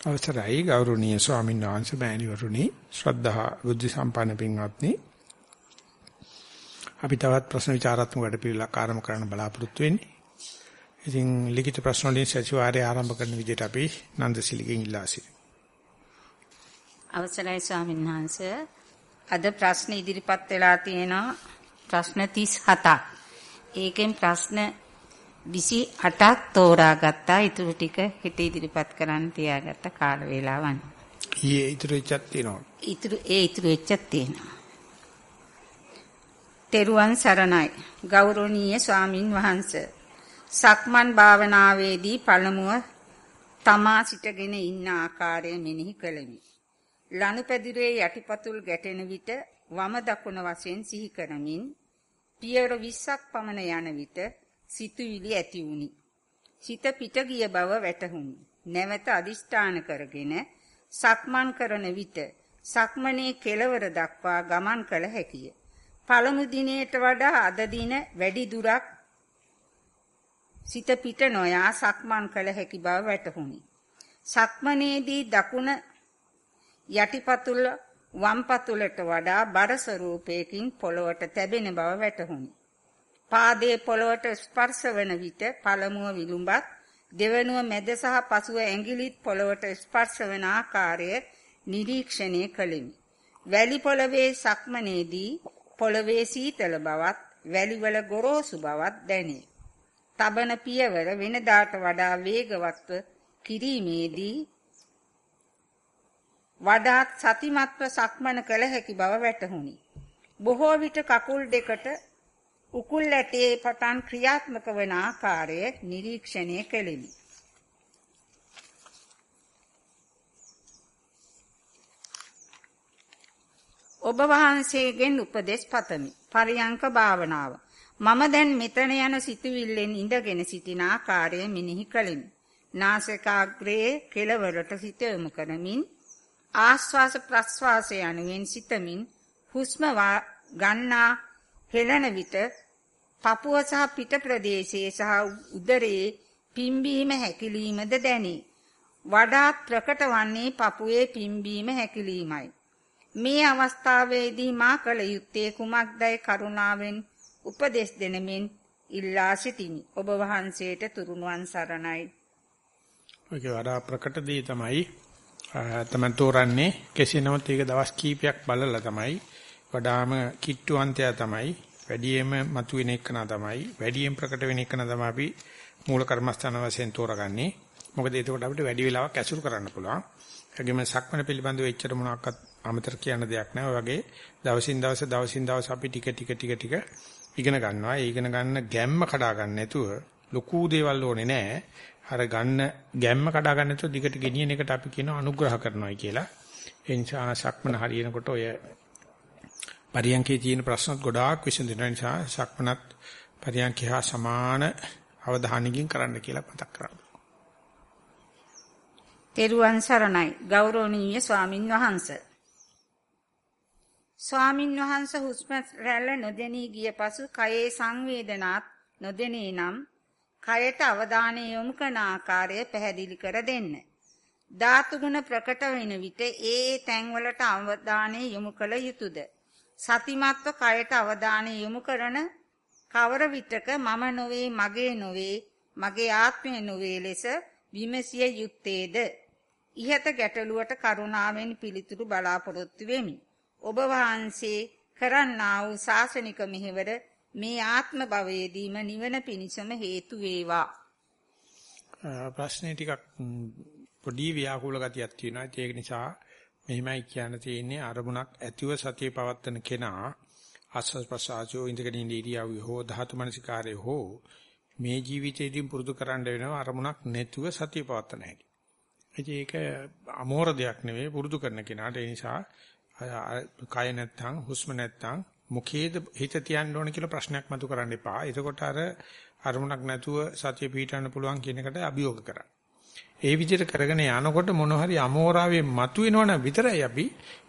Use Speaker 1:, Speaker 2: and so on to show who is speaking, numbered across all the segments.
Speaker 1: අවසරයි ගෞරවනීය ස්වාමීන් වහන්සේ මෑණිවරුනි ශ්‍රද්ධා බුද්ධ සම්පන්න පින්වත්නි අපි තවත් ප්‍රශ්න විචාරාත්මක වැඩපිළිවෙලක් ආරම්භ කරන්න බලාපොරොත්තු වෙන්නේ. ඉතින් ලිඛිත ප්‍රශ්න වලින් සතිವಾರය ආරම්භ කරන විදිහට අපි නන්දසිලිගෙන් ඉල්ලා සිටිමු.
Speaker 2: අවසරයි ස්වාමීන් වහන්සේ අද ප්‍රශ්න ඉදිරිපත් වෙලා තියෙනවා ප්‍රශ්න 37ක්. ඒකෙන් ප්‍රශ්න 28ක් තෝරාගත්තා. ඊටු ටික හිත ඉදිරිපත් කරන්න තියාගත්ත කාල වේලාවන්.
Speaker 1: ඊයේ ඉතුරු වෙච්චක් තියෙනවා.
Speaker 2: ඉතුරු ඒ ඉතුරු වෙච්චක් තියෙනවා. තෙරුවන් සරණයි. ගෞරවනීය ස්වාමින් වහන්සේ. සක්මන් භාවනාවේදී පළමුව තමා සිටගෙන ඉන්න ආකාරය මෙනෙහි කළෙමි. ලනුපැදුරේ යටිපතුල් ගැටෙන විට වම දකුණ වශයෙන් සිහි කරමින් පියවර 20ක් පමණ යන විට සිතුවිලි ඇති වුනි. සිත පිට ගිය බව වැටහුණි. නැවත අදිෂ්ඨාන කරගෙන සක්මන් කරන විට සක්මනේ කෙලවර දක්වා ගමන් කළ හැකිය. පළමු දිනේට වඩා අද දින වැඩි දුරක් සිත පිට නොයා සක්මන් කළ හැකි බව වැටහුණි. සක්මනේදී දකුණ යටිපතුල වම් පතුලට වඩා බර ස්වරූපයකින් පොළවට තැබෙන බව වැටහුණි. පාදයේ පොළවට ස්පර්ශ වන විට පළමුව විලුඹත් දෙවනුව මැද සහ පසුව ඇඟිලිත් පොළවට ස්පර්ශ වන ආකාරය නිරීක්ෂණය කළෙමි. වැලි පොළවේ සක්මනේදී පොළවේ සීතල බවත් වැලිවල ගොරෝසු බවත් දැනේ. තබන පියවර වෙනදාට වඩා වේගවත්ව කිරීමේදී වඩාත් සතිමත්ව සක්මන කළ හැකි බව වැටහුණි. බොහෝ විට කකුල් දෙකට උකුල් ඇටේ පටන් ක්‍රියාත්මක වන ආකාරය නිරීක්ෂණය කෙලිමි. ඔබ වහන්සේගෙන් උපදෙස් පතමි. පරියංක භාවනාව. මම දැන් මෙතන යන සිතුවිල්ලෙන් ඉඳගෙන සිටින ආකාරය මෙනෙහි කළෙමි. නාසිකාග්‍රයේ කෙළවරට සිත යොමු කරමින් ආශ්වාස ප්‍රශ්වාසය යනුවෙන් සිතමින් හුස්ම ගන්නා හෙළන විට පපුව සහ පිට ප්‍රදේශයේ සහ උදරයේ පිම්බීම හැකිලීමද දැනේ. වඩාත් ප්‍රකට වන්නේ පපුවේ පිම්බීම හැකිලීමයි. මේ අවස්ථාවේදී මා කල යුත්තේ කුමක්දයි කරුණාවෙන් උපදෙස් දෙනමින් ඉල්ලා සිටිමි. ඔබ වහන්සේට තුරුණුවන් සරණයි.
Speaker 1: ඔයක වඩා ප්‍රකට දේ තමයි තමයි තෝරන්නේ කෙසේ නමුත් ඒක දවස් කීපයක් බලලා තමයි වඩාම කිට්ටුවන්තය තමයි වැඩියෙන්ම මතුවෙන එකන තමයි වැඩියෙන් ප්‍රකට වෙන එකන තමයි අපි මූල කර්මස්ථාන වශයෙන් තෝරගන්නේ. මොකද එතකොට අපිට වැඩි වෙලාවක් ඇසුරු කරන්න පුළුවන්. ඒගොම සක්මන පිළිබඳව එච්චර මොනවාක්වත් අමතර කියන දෙයක් නෑ. ඔය වගේ දවසින් දවස දවසින් දවස අපි ටික ටික ටික ටික ඉගෙන ගන්නවා. ඒ ඉගෙන ගන්න ගැම්ම කඩා ගන්න නැතුව ලොකු දේවල් ඕනේ නෑ. අර ගන්න ගැම්ම කඩා ගන්න නැතුව දිගට ගෙනියන එකට අපි කියනවා අනුග්‍රහ කරනවා කියලා. ඒ නිසා සක්මන හරියනකොට ඔය පරියන්කේ තියෙන ප්‍රශ්නත් ගොඩාක් විසඳෙන නිසා සක්මනත් පරියන්කේ හා සමාන අවධානයකින් කරන්න කියලා මතක් කරගන්න.
Speaker 2: තෙරුවන් සරණයි ගෞරවනීය ස්වාමින් වහන්සේ. ස්වාමින් වහන්සේ හුස්ම රැල්ල නොදෙනී ගිය පසු කයේ සංවේදනාත් නොදෙනී නම් කයට අවධානය යොමු කරන ආකාරය පැහැදිලි කර දෙන්න. ධාතු ගුණ ප්‍රකට වෙන විට ඒ ඒ තැන්වලට අවධානය යොමු කළ යුතුයද? සතිමත්ව කයට අවධානය යොමු කරන කවර විටක මම නොවේ මගේ නොවේ මගේ ආත්මය නොවේ ලෙස විමසිය යුත්තේද? ইহත ගැටලුවට කරුණාවෙන් පිළිතුරු බලාපොරොත්තු වෙමි. ඔබ වහන්සේ කරන්නා වූ ශාසනික මෙහෙවර මේ ආත්ම භවයේදීම නිවන පිණිසම හේතු වේවා.
Speaker 1: ප්‍රශ්නේ ටිකක් පොඩි ව්‍යාකූල ගතියක් තියෙනවා. ඒක නිසා මෙහිමයි කියන්න තියෙන්නේ අරමුණක් ඇතිව සතිය පවත්තන කෙනා ආස්වාද ප්‍රසආසෝ ඉඳගෙන ඉන්න ඉරියව්ව හෝ ධාතු මනසිකාරය හෝ මේ ජීවිතේදී පුරුදු කරන්න වෙනවා අරමුණක් නැතුව සතිය පවත්තන හැටි. ඒක අමෝර දෙයක් නෙවෙයි පුරුදු කරන කෙනාට ඒ නිසා කය නැත්තම් හුස්ම නැත්තම් මුඛේද හිත තියන්න ඕන කියලා ප්‍රශ්නයක් මතු කරන්න එපා. එතකොට අර අරමුණක් නැතුව සතිය පිටවන්න පුළුවන් කියන එකට අභියෝග කරන්න. ඒ විදිහට කරගෙන යනකොට මොන හරි අමෝරාවේ මතුවෙනවනම් විතරයි අපි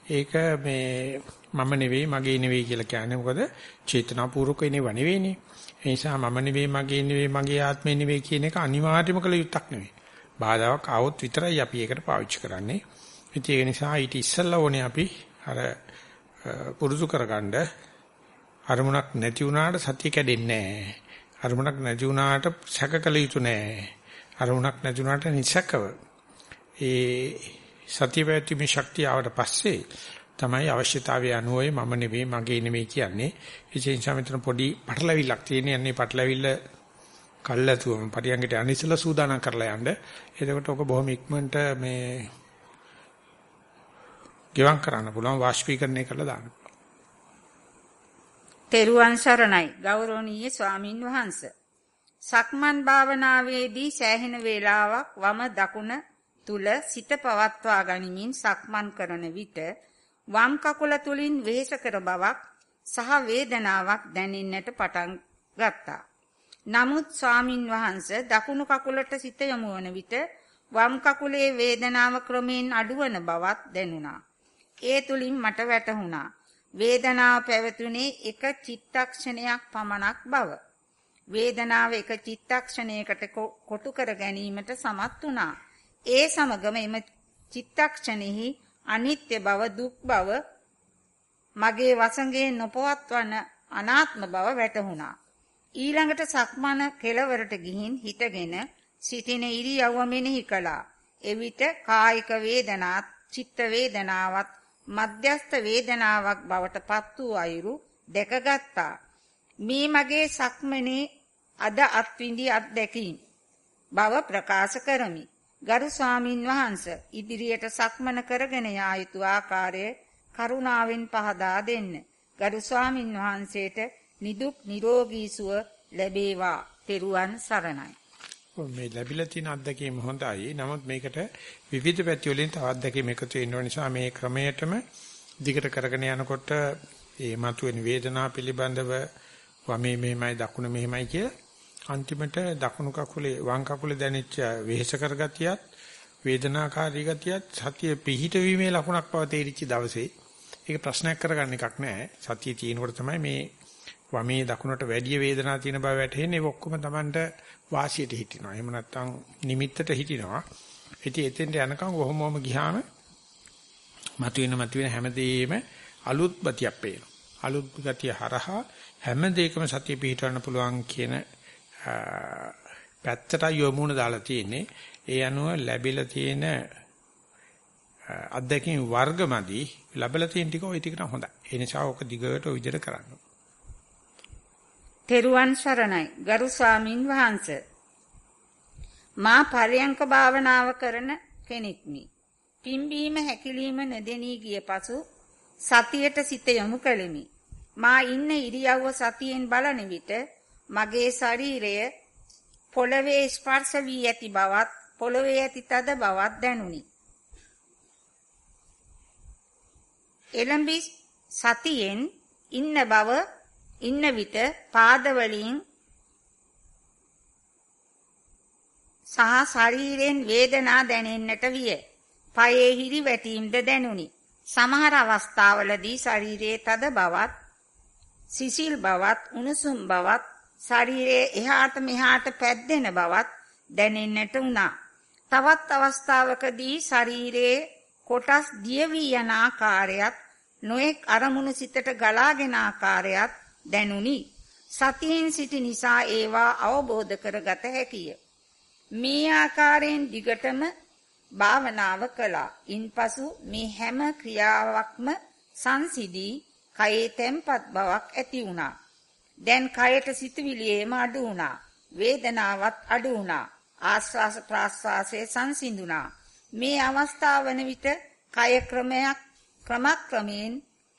Speaker 1: ඒක මේ මම නෙවෙයි මගේ නෙවෙයි කියලා කියන්නේ මොකද චේතනාපූර්වක නෙවෙව නෙවෙයිනේ ඒ නිසා මම නෙවෙයි මගේ නෙවෙයි මගේ ආත්මේ නෙවෙයි කියන එක අනිවාර්යම කළ යුත්තක් නෙවෙයි බාධාවක් ආවොත් විතරයි අපි ඒකට පාවිච්චි කරන්නේ. ඉතින් ඒ නිසා ඊට ඉස්සෙල්ලා ඕනේ අපි අර පුරුදු කරගන්න අරමුණක් නැති වුණාට සතිය කැඩෙන්නේ නැහැ. අරමුණක් නැති වුණාට සැකකල යුතු නැහැ. අරමුණක් නැති වුණාට නිසකව ඒ සතිය පැවැත්මේ ශක්තිය ආවට පස්සේ තමයි අවශ්‍යතාවය අනුවයි මම නෙවෙයි මගේ නෙවෙයි කියන්නේ. ඒ නිසා මෙතන පොඩි පටලවිල්ලක් තියෙන යන්නේ පටලවිල්ල කල්ලාතුම පරියංගට අනිසලා සූදානම් කරලා යන්න. එතකොට ඔක බොහොම ඉක්මනට මේ ගෙවම් කරන්න පුළුවන් වාෂ්පීකරණය කරලා දාන්න.
Speaker 2: තෙරුවන් සරණයි ගෞරවනීය ස්වාමින් වහන්සේ. සක්මන් භාවනාවේදී සෑහෙන වේලාවක් වම දකුණ තුල සිත පවත්වා ගනිමින් සක්මන් කරන විට වම් කකුල තුලින් වෙහෙස කර බවක් සහ වේදනාවක් දැනෙන්නට පටන් ගත්තා. නමුත් ස්වාමින් වහන්සේ දකුණු කකුලට සිත යොමු වන විට වම් කකුලේ වේදනාව ක්‍රමයෙන් අඩුවන බවක් දැනුණා. ඒ තුලින් මට වැටහුණා වේදනාව පැවතුනේ එක චිත්තක්ෂණයක් පමණක් බව. වේදනාව එක චිත්තක්ෂණයකට කොටු කර ගැනීමට සමත් වුණා. ඒ සමගම එම චිත්තක්ෂණෙහි අනිත්‍ය බව දුක් බව මගේ වසඟේ නොපවත්වන අනාත්ම බව වැටහුණා. ඊළඟට සක්මන කෙලවරට ගිහින් හිටගෙන සිටින ඉරියව්ව මෙනෙහි කළා. එවිට කායික වේදනාත් චිත්ත වේදනාවත් මධ්‍යස්ත වේදනාවක් බවට පත් වූ අයුරු දැකගත්තා. මේ මගේ සක්මනේ අද අත්විඳි අත්දැකීම් බව ප්‍රකාශ කරමි. ගරු ස්වාමින් වහන්සේ ඉදිරියට සක්මන කරගෙන යා යුතු ආකාරය කරුණාවෙන් පහදා දෙන්න. ගරු ස්වාමින් වහන්සේට නිදුක් නිරෝගී සුව ලැබේවා. තෙරුවන් සරණයි.
Speaker 1: මේ ලැබිලා තියෙන අත්දැකීම හොඳයි. නමුත් මේකට විවිධ පැති වලින් තව අත්දැකීම් එකතු වෙන නිසා මේ ක්‍රමයටම දිගට කරගෙන යනකොට මේ මතුවෙන වේදනාව පිළිබඳව වමේ මෙහෙමයි දකුණ මෙහෙමයි කිය අන්තිමට දකුණු කකුලේ වම් කකුලේ දැනෙච්ච වෙහෙස කරගතියත් වේදනාකාරී ගතියත් සතිය පිහිටවීමේ ලකුණක් බව තේරිච්ච දවසේ ඒක ප්‍රශ්නයක් කරගන්න එකක් නෑ සතිය තියෙනකොට තමයි මේ වමේ දකුණට වැඩි වේදනාවක් තියෙන බව වැටහෙන්නේ ඒක ඔක්කොම Tamanට වාසියට හිටිනවා. එහෙම නැත්නම් නිමිත්තට හිටිනවා. ඉතින් එතෙන්ට යනකම් කොහොමම ගියාම මතුවෙන මතුවෙන හැමදේම අලුත් බතියක් පේනවා. අලුත් ගතිය හරහා හැම දෙයකම සතිය පිහිටවන්න පුළුවන් කියන පැත්තට යොමුණ දාලා තියෙන්නේ. ඒ අනුව ලැබිලා තියෙන අත්දැකීම් වර්ගමදි ලැබලා තියෙන ටික ওই ටිකට හොඳයි. ඒ නිසා ඕක දිගට ඔය විදිහට කරන්න.
Speaker 2: තෙරුවන් සරණයි ගරු ස්වාමින් වහන්සේ මා පරයන්ක භාවනාව කරන කෙනෙක්මි පිම්බීම හැකිලිම නැදෙනී ගිය පසු සතියට සිත යොමු කළෙමි මා ඉන්න ඉරියව්ව සතියෙන් බලන විට මගේ ශරීරය පොළවේ ස්පර්ශ වී ඇති බවත් පොළවේ ඇති තද බවත් දැනුනි එළඹි සතියෙන් ඉන්න බව ඉන්න විට පාදවලින් සහ ශරීරයෙන් වේදනා දැනෙන්නට විය. පයේ හිරි වැටීම්ද දැනුනි. සමහර අවස්ථාවලදී ශරීරයේ තද බවත්, සිසිල් බවත්, උණුසුම් බවත්, ශරීරයේ එහාට මෙහාට පැද්දෙන බවත් දැනෙන්නට වුණා. තවත් අවස්ථාවකදී ශරීරයේ කොටස් දිය වී යන ආකාරයත්, නොඑක් අරමුණු සිතට ගලාගෙන ආකාරයත් දැනුනි. සතියෙන් සිටි නිසා ඒවා අවබෝධ කරගත හැකිය. මේ ආකාරයෙන් දිගටම භාවනාව කළා. ඉන්පසු මේ හැම ක්‍රියාවක්ම සංසිදී කයේ තැම්පත් බවක් ඇති වුණා. දැන් කයට සිතුවිලියේම අඩු වුණා. වේදනාවත් අඩු වුණා. ආස්වාස ප්‍රාස්වාසයේ සංසිඳුණා. මේ අවස්ථාවන විට කය ක්‍රමයක් ක්‍රමක්‍රමයෙන්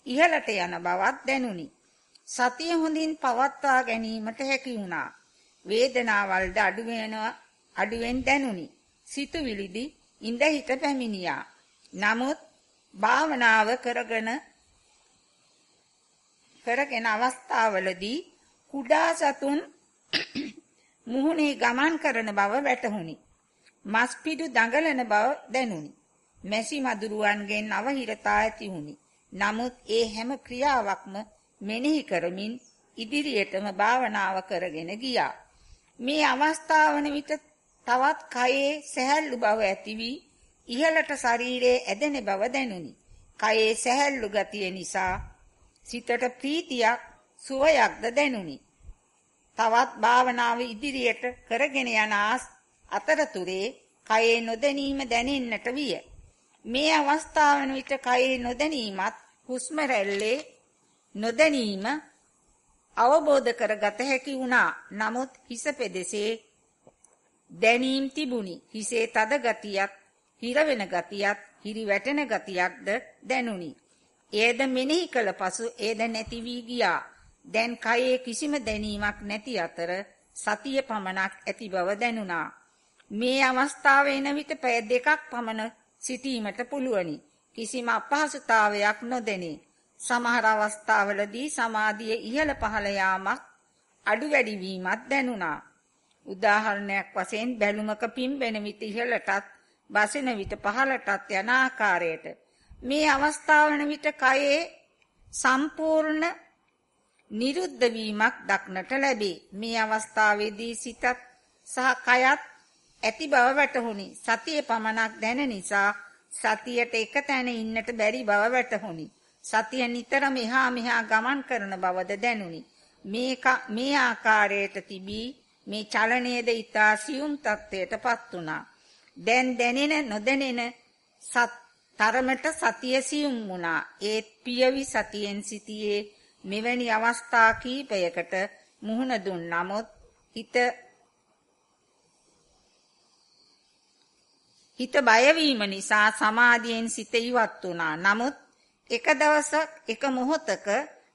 Speaker 2: ඉහළට යන බවක් දැනුනි. සතිය හොඳින් පවත්වා ගැනීමට හැකි වුණා. වේදනාවල්ද අඩු වෙනවා අඩුවෙන් දැනුනි. සිතුවිලිදි ඉඳ හිට පැමිණියා. නමුත් භාවනාව කරගෙන කරගෙන අවස්ථාවලදී කුඩා සතුන් මුහුණේ ගමන් කරන බව වැටහුණි. මස්පිඩු දඟලන බව දැනුනි. මැසි මදුරුවන්ගෙන් අවහිරතා ඇති වුනි. නමුත් ඒ හැම ක්‍රියාවක්ම මෙනෙහි කරමින් ඉදිරියටම භාවනාව කරගෙන ගියා. මේ අවස්ථාවන විට තවත් කයේ සැහැල්ලු බව ඇති වී ඉහළට ශරීරයේ ඇදෙන බව දැනුනි. කයේ සැහැල්ලු ගතිය නිසා සිතට ප්‍රීතියක් සුවයක්ද දැනුනි. තවත් භාවනාව ඉදිරියට කරගෙන යන අතරතුරේ කයේ නොදැනීම දැනෙන්නට විය. මේ අවස්ථාවන විට කයේ නොදැනීමත් හුස්ම රැල්ලේ නොදැනීම අවබෝධ කරගත හැකි වුණා. නමුත් හිස පෙදෙසේ දැනීම් තිබුණි. හිසේ තද ගතියක්, හිර වෙන ගතියක්, හිරි වැටෙන ගතියක්ද දැනුනි. එයද මෙනෙහි කළ පසු එයද නැති වී ගියා. දැන් කයේ කිසිම දැනීමක් නැති අතර සතිය පමණක් ඇති බව දැනුණා. මේ අවස්ථාව එන විට පැය දෙකක් පමණ සිටීමට පුළුවනි. කිසිම අපහසුතාවයක් නොදෙනේ. සමහර අවස්ථාවලදී සමාධිය ඉහළ පහළ යාමක් අඩු වැඩි වීමක් දැනුණා. උදාහරණයක් වශයෙන් බැලුමක පිම්බෙන විට ඉහළටත් බසින විට පහළටත් යන ආකාරයට මේ අවස්ථාවන විට කයේ සම්පූර්ණ නිරුද්ධ වීමක් දක්නට ලැබේ. මේ අවස්ථාවේදී සිතත් සහ කයත් ඇති බව වැටහුණි. සතිය පමණක් දැන නිසා සතියට එක තැන ඉන්නට බැරි බව වැටහුණි. සතිය නිතරම එහා මෙහා ගමන් කරන බවද දැනුනි. මේක මේ ආකාරයට තිබී මේ චලනයේද ඊතා සියුම් තත්ත්වයටපත් වුණා. දැන් දැනෙන නොදැනෙන සත් තරමට සතිය සියුම් වුණා. ඒ පියවි සතියෙන් සිටියේ මෙවැනි අවස්ථා කීපයකට මුහුණ දුන් නමුත් හිත හිත බය නිසා සමාධියෙන් සිත ඉවත් වුණා. නමුත් එක දවසක් එක මොහොතක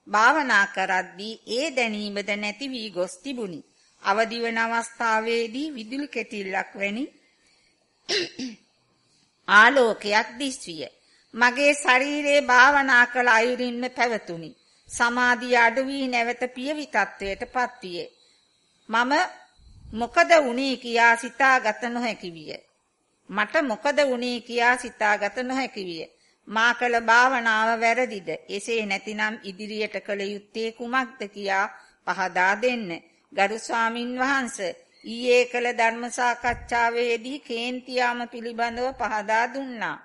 Speaker 2: භාවනා කරද්දී ඒ දැනීමද නැති වී ගොස් තිබුණි. අවදි වන අවස්ථාවේදී විදුලි කෙටිල්ලක් වැනි ආලෝකයක් දිස්විය. මගේ ශරීරයේ භාවනා කළ අයුරින්ම පැවතුණි. සමාධිය අඩු වී නැවත පියවි තත්වයටපත් විය. මම මොකද වුනේ කියා සිතාගත නොහැකි විය. මට මොකද වුනේ කියා සිතාගත නොහැකි විය. මා කළ භාවනාව වැරදිද? එසේ නැතිනම් ඉදිරියට කළ යුත්තේ කුමක්ද කියා පහදා දෙන්න. ගරු ස්වාමින් වහන්සේ ඊයේ කළ ධර්ම සාකච්ඡාවේදී කේන්තියාම පිළිබඳව පහදා දුන්නා.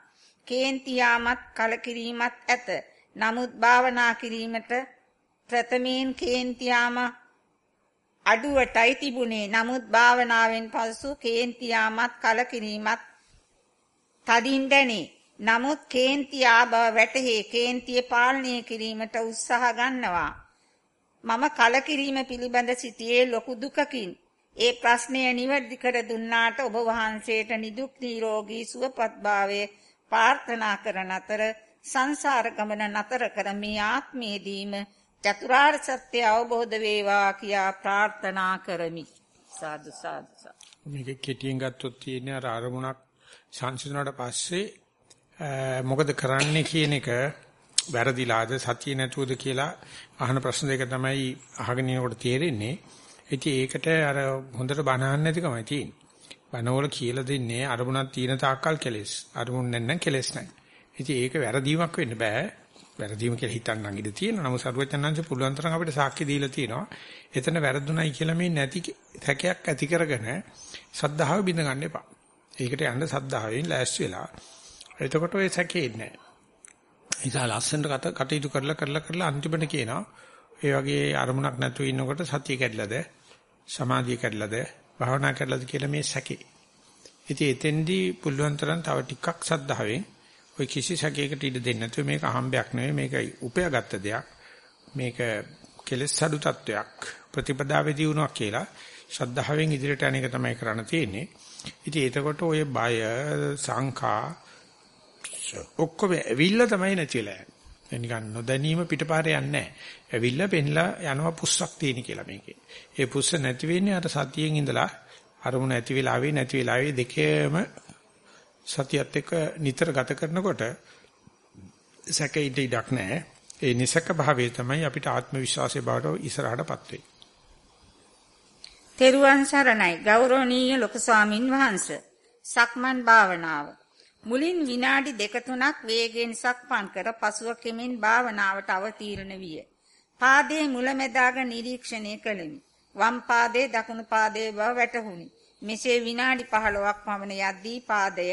Speaker 2: කේන්තියාමත් කලකිරීමත් ඇත. නමුත් භාවනා කිරීමට ප්‍රථමයෙන් කේන්තියාම අඩුවටයි තිබුණේ. නමුත් භාවනාවෙන් පසු කේන්තියාමත් කලකිරීමත් තදින් දැනේ. නමුත් කේන්තිය ආබව වැටහි කේන්තිය පාලනය කිරීමට උත්සාහ ගන්නවා. මම කලකිරීම පිළිබඳ සිටියේ ලොකු දුකකින්. ඒ ප්‍රශ්නය නිවැරදි කර දුන්නාට ඔබ වහන්සේට නිදුක් නිරෝගී සුවපත්භාවය ප්‍රාර්ථනා කරන අතර සංසාර ගමන නතර කර මේ ආත්මයේදීම චතුරාර්ය සත්‍ය අවබෝධ වේවා කියා ප්‍රාර්ථනා කරමි. සාදු සාදු.
Speaker 1: මේක කෙටියෙන් ගත්තොත් තියෙන අර අරමුණක් සංසිඳුණාට පස්සේ මොකද කරන්නේ කියන එක වැරදිලාද සතිය නැතුවද කියලා අහන ප්‍රශ්න දෙක තමයි අහගෙන ඉනකොට තේරෙන්නේ. ඉතින් ඒකට අර හොඳට බනහන්න නැතිකමයි තියෙන්නේ. බනවල කියලා දෙන්නේ අරමුණක් තියෙන තාක්කල් කෙලෙස්. අරමුණ නැත්නම් කෙලෙස් නැහැ. ඉතින් ඒක වැරදීමක් වෙන්න බෑ. වැරදීම කියලා හිතන්න ඉඩ තියෙනවා. නමුත් සරුවචනංශ පුළුවන් තරම් අපිට සාක්ෂි දීලා තියෙනවා. එතන වැරදුණයි කියලා මේ නැති සැකයක් ඇති කරගෙන සද්ධාව බිඳ ගන්න එපා. ඒකට යන්න සද්ධාවෙන් ලෑස්ති වෙලා. එතකොට ඔය සැකේ නැහැ. ඉතින් ලස්සනට කටයුතු කරලා කරලා කරලා අන්තිමට කියනවා ඒ වගේ අරමුණක් නැතුව ඉන්නකොට සතිය කැඩලාද සමාධිය කැඩලාද භාවනා කැඩලාද කියලා මේ සැකේ. ඉතින් එතෙන්දී පුළුවන් තරම් තව ටිකක් සද්ධාවෙන් ඔය කිසි සැකයකට ඉඩ දෙන්නේ නැතුව මේක අහම්බයක් නෙවෙයි මේක උපයාගත්ත දෙයක්. මේක කෙලෙස් අඩු තත්වයක් ප්‍රතිපදාවේදී වුණා කියලා ශද්ධාවෙන් ඉදිරියට යන එක තමයි කරන්න තියෙන්නේ. ඉතින් එතකොට ඔය බය සංඛා ඔක්කොම ඇවිල්ලා තමයි නැතිලා යන්නේ. නිකන් නොදැනීම පිටපාරේ යන්නේ නැහැ. ඇවිල්ලා පෙන්ලා යනවා පුස්සක් තියෙන කියලා මේකේ. ඒ පුස්ස නැති වෙන්නේ අර සතියෙන් ඉඳලා අරමුණ ඇති වෙලාවේ නැති වෙලාවේ දෙකේම සතියත් එක්ක නිතර ගත කරනකොට සැකේ ඉඩක් නැහැ. ඒ නිසක භාවයේ තමයි අපිට ආත්ම විශ්වාසය බවට ඉස්සරහටපත් වෙන්නේ.
Speaker 2: තෙරුවන් සරණයි ගෞරවනීය ලොකු ස්වාමින් වහන්සේ. සක්මන් භාවනාව. මුලින් විනාඩි දෙක තුනක් වේගයෙන් සක්මන් කර පසුව කෙමින් භාවනාවට අවතීර්ණ විය. පාදයේ මුලැමැදාග නිරීක්ෂණය කළෙමි. වම් පාදයේ දකුණු පාදයේ බව වැටහුණි. මෙසේ විනාඩි 15ක් පමණ යද්දී පාදය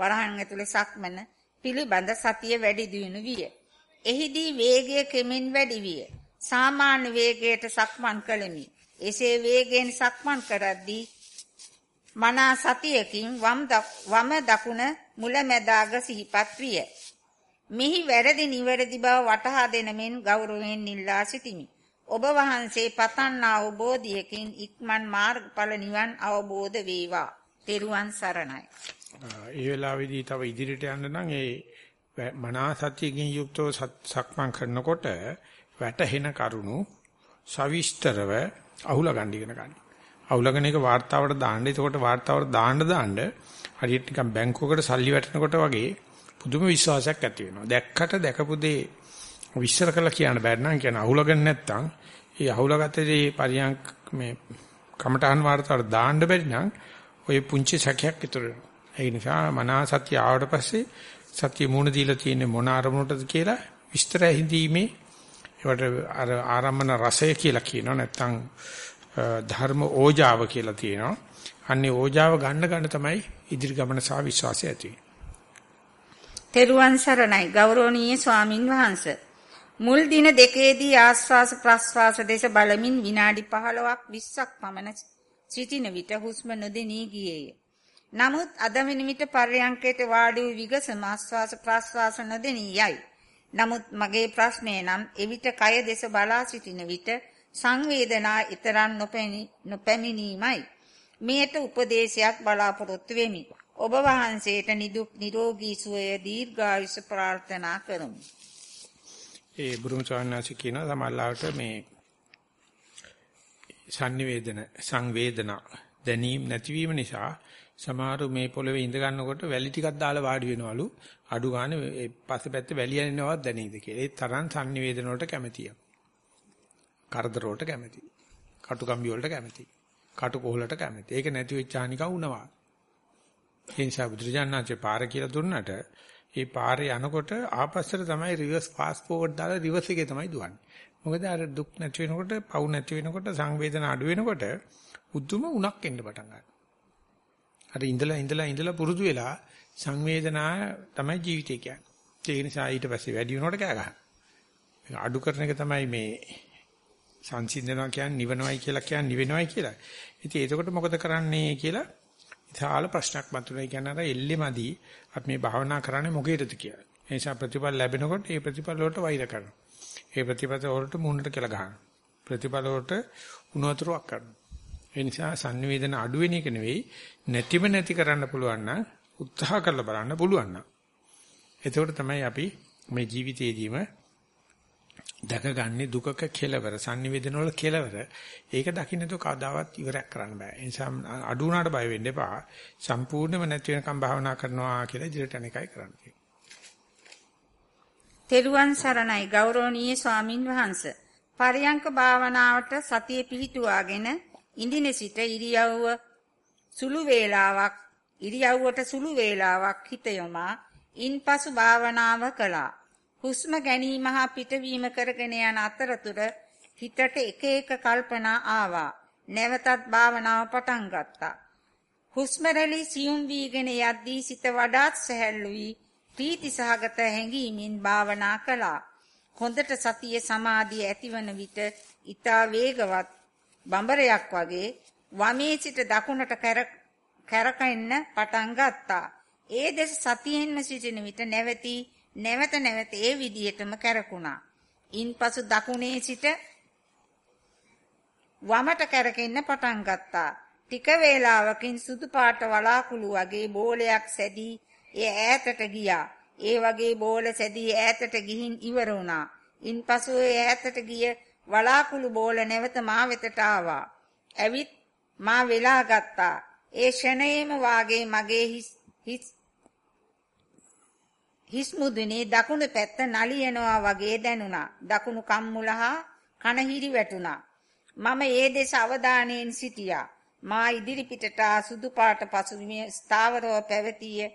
Speaker 2: වරහන් ඇතුලේ සක්මන පිළිබඳ සතිය වැඩි දියුණු විය. එහිදී වේගය කෙමෙන් වැඩි විය. සාමාන්‍ය වේගයට සක්මන් කළෙමි. එසේ වේගයෙන් සක්මන් කරද්දී මනා සතියකින් වම් වම දකුණ මුලැමැදාග සිහිපත් විය. මිහි වැරදි නිවැරදි බව වටහා දෙන මෙන් ගෞරවයෙන් ඉල්ලා සිටිමි. ඔබ වහන්සේ පතන්නා අවබෝධයකින් ඉක්මන් මාර්ගඵල නිවන් අවබෝධ වේවා. තෙරුවන් සරණයි.
Speaker 1: ඒ වෙලාවේදී තව ඉදිරියට යන්න නම් ඒ මනා සතියකින් යුක්තව සක්මන් කරනකොට වැටහෙන කරුණු සවිස්තරව අහුලගන්න ඉගෙන ගන්න. අහුලගෙන එක වார்த்தාවට දාන්න. එතකොට වார்த்தාවට දාන්න දාන්න හරියට නිකන් බැංකුවකට සල්ලි වැටෙනකොට වගේ පුදුම විශ්වාසයක් ඇති වෙනවා. දැක්කට දැකපු දේ විශ්සර කරලා කියන්න බැරි නම් කියන අහුලගෙන නැත්තම් ඒ අහුලගත්තේ මේ පරියන්ක් මේ කමඨාන් වார்த்தාවට දාන්න බැරි නම් ඔය පුංචි සැකයක් ඉතුරු වෙනවා. ඒ නිසා මනා සත්‍ය ආවට පස්සේ සත්‍ය මූණ දීලා තියෙන්නේ මොන අරමුණටද කියලා විස්තර හිඳීමේ ඒවට අර ආරම්මන රසය කියලා කියනවා නැත්නම් ධර්ම ඕජාව කියලා තියෙනවා. අන්නේ ඕජාව ගන්න ගන්න තමයි ඉදිරි ගමන සහ විශ්වාසය ඇති වෙන්නේ.
Speaker 2: තෙරුවන් සරණයි ගෞරවනීය ස්වාමින් වහන්සේ. මුල් දින දෙකේදී ආස්වාස ප්‍රස්වාස දේශ බලමින් විනාඩි 15ක් 20ක් පමණ සිටින විට හුස්ම නොදෙනී ගියේය. නමුත් අද වෙනිමිට පර්යංකයට වාඩි වූ විගසම ආස්වාස ප්‍රස්වාස නොදෙනී යයි. නමුත් මගේ ප්‍රශ්නය නම් එවිට කය දෙස බලා සිටින විට සංවේදනා ඊතරම් නොපැමිණීමයි. මේට උපදේශයක් බලාපොරොත්තු වෙමි. ඔබ වහන්සේට නිදුක් නිරෝගී සුවය දීර්ඝායුෂ ප්‍රාර්ථනා කරමි.
Speaker 1: ඒ බුරුම ස්වාමීන් කියන සමල්ලාවට මේ සංනිවේදන සංවේදනා දැනීම නැතිවීම නිසා සමහරු මේ පොළවේ ඉඳ ගන්නකොට වැලි ටිකක් දාලා වාඩි වෙනවලු අඩු ගන්න පස්සේ පැත්තේ වැලි යනවත් දැනීද කියලා. ඒ තරම් සංනිවේදන වලට කැමතියි. කරදර වලට කැමතියි. කටුකම්බි වලට කැමතියි. කටුකොහලට කැමතියි. ඒක නැති වෙච්ච ආනික වුණා. ඒ නිසා බුදුරජාණන්සේ පාර කියලා දුන්නට ඒ පාරේ යනකොට ආපස්සට තමයි රිවර්ස් ෆාස්ට් ෆෝවර්ඩ් දාලා රිවර්ස් එකේ තමයි දුවන්නේ. මොකද අර දුක් නැති වෙනකොට, පව් නැති වෙනකොට, සංවේදන අඩු වෙනකොට උතුම උණක් එන්න පටන් ගන්නවා. අර ඉඳලා ඉඳලා ඉඳලා පුරුදු වෙලා සංවේදනා තමයි ජීවිතය කියන්නේ. ඒ නිසා ඊට පස්සේ වැඩි වෙනකොට කෑ ගහනවා. අඩු කරන එක තමයි මේ සංසිඳනවා කියන්නේ නිවනවයි කියලා කියන්නේ නිවෙනවයි කියලා. ඉතින් එතකොට මොකද කරන්නේ කියලා විශාල ප්‍රශ්නයක් මතුනේ කියන්නේ අර එල්ලෙමදී අපි මේ භාවනා කරන්නේ මොකේද කියලා. ඒ නිසා ප්‍රතිඵල ලැබෙනකොට ඒ ප්‍රතිඵල වලට වෛර කරනවා. ඒ ප්‍රතිඵල වලට මුණට කියලා ගහනවා. ප්‍රතිඵල වලට උණුතරුවක් කරනවා. ඒ නිසා sannivedana අඩු වෙන එක නෙවෙයි නැතිව නැති කරන්න පුළුවන් නම් උත්සාහ කරලා බලන්න පුළුවන් නම්. එතකොට තමයි අපි මේ ජීවිතේදීම දැකගන්නේ දුකක කෙලවර sannivedana වල කෙලවර. ඒක දකින්නතු කවදාවත් ඉවරයක් කරන්න බෑ. ඒ නිසා අඩු වුණාට බය වෙන්න එපා. සම්පූර්ණයෙන්ම නැති වෙනකම් භාවනා කරනවා කියලා ඉදිරියට යන එකයි කරන්නේ
Speaker 2: තෙරුවන් සරණයි ගෞරවනීය ස්වාමින් වහන්සේ පරියංක භාවනාවට සතිය පිහිටුවාගෙන ඉඳින සිට ඉරියව්ව සුළු වේලාවක් ඉරියව්වට සුළු වේලාවක් හිත යොමා ඉන්පසු භාවනාව කළා හුස්ම ගැනීම හා පිටවීම කරගෙන යන අතරතුර හිතට එක එක කල්පනා ආවා. නැවතත් භාවනාව පටන් ගත්තා. හුස්ම රැලි සියුම් වීගෙන යද්දී සිත වඩාත් සැහැල්ලු වී ප්‍රීති සහගත හැඟීමින් භාවනා කළා. හොඳට සතිය සමාධිය ඇතිවන විට ඊතා වේගවත් බඹරයක් වගේ වමේ සිට දකුණට කැරකෙන්න පටන් ගත්තා. ඒ දෙස සතියෙන්ම සිටින විට නැවතී නැවත නැවත ඒ විදිහටම කැරකුණා. ඉන්පසු දකුණේ සිට වමට කැරකෙන්න පටන් ගත්තා. ටික වේලාවකින් සුදු පාට වලාකුළු වගේ බෝලයක් සැදී ඒ ඈතට ගියා. ඒ වගේ බෝල සැදී ඈතට ගිහින් ඉවර වුණා. ඉන්පසු ඒ ඈතට ගිය වලාකුළු බෝල නැවත මා වෙතට ආවා. ඇවිත් මා වෙලා ගත්තා. ඒ ෂණේම වාගේ මගේ හිස් හිස් මුදුනේ දකුණු පැත්ත නලියනවා වගේ දැනුණා. දකුණු කම්මුල හා කනහිරි වැටුණා. මම ඒ දෙස අවධානයෙන් සිටියා. මා ඉදිරි පිටට සුදු පාට පසුබිමේ ස්ථාවරව පැවතිය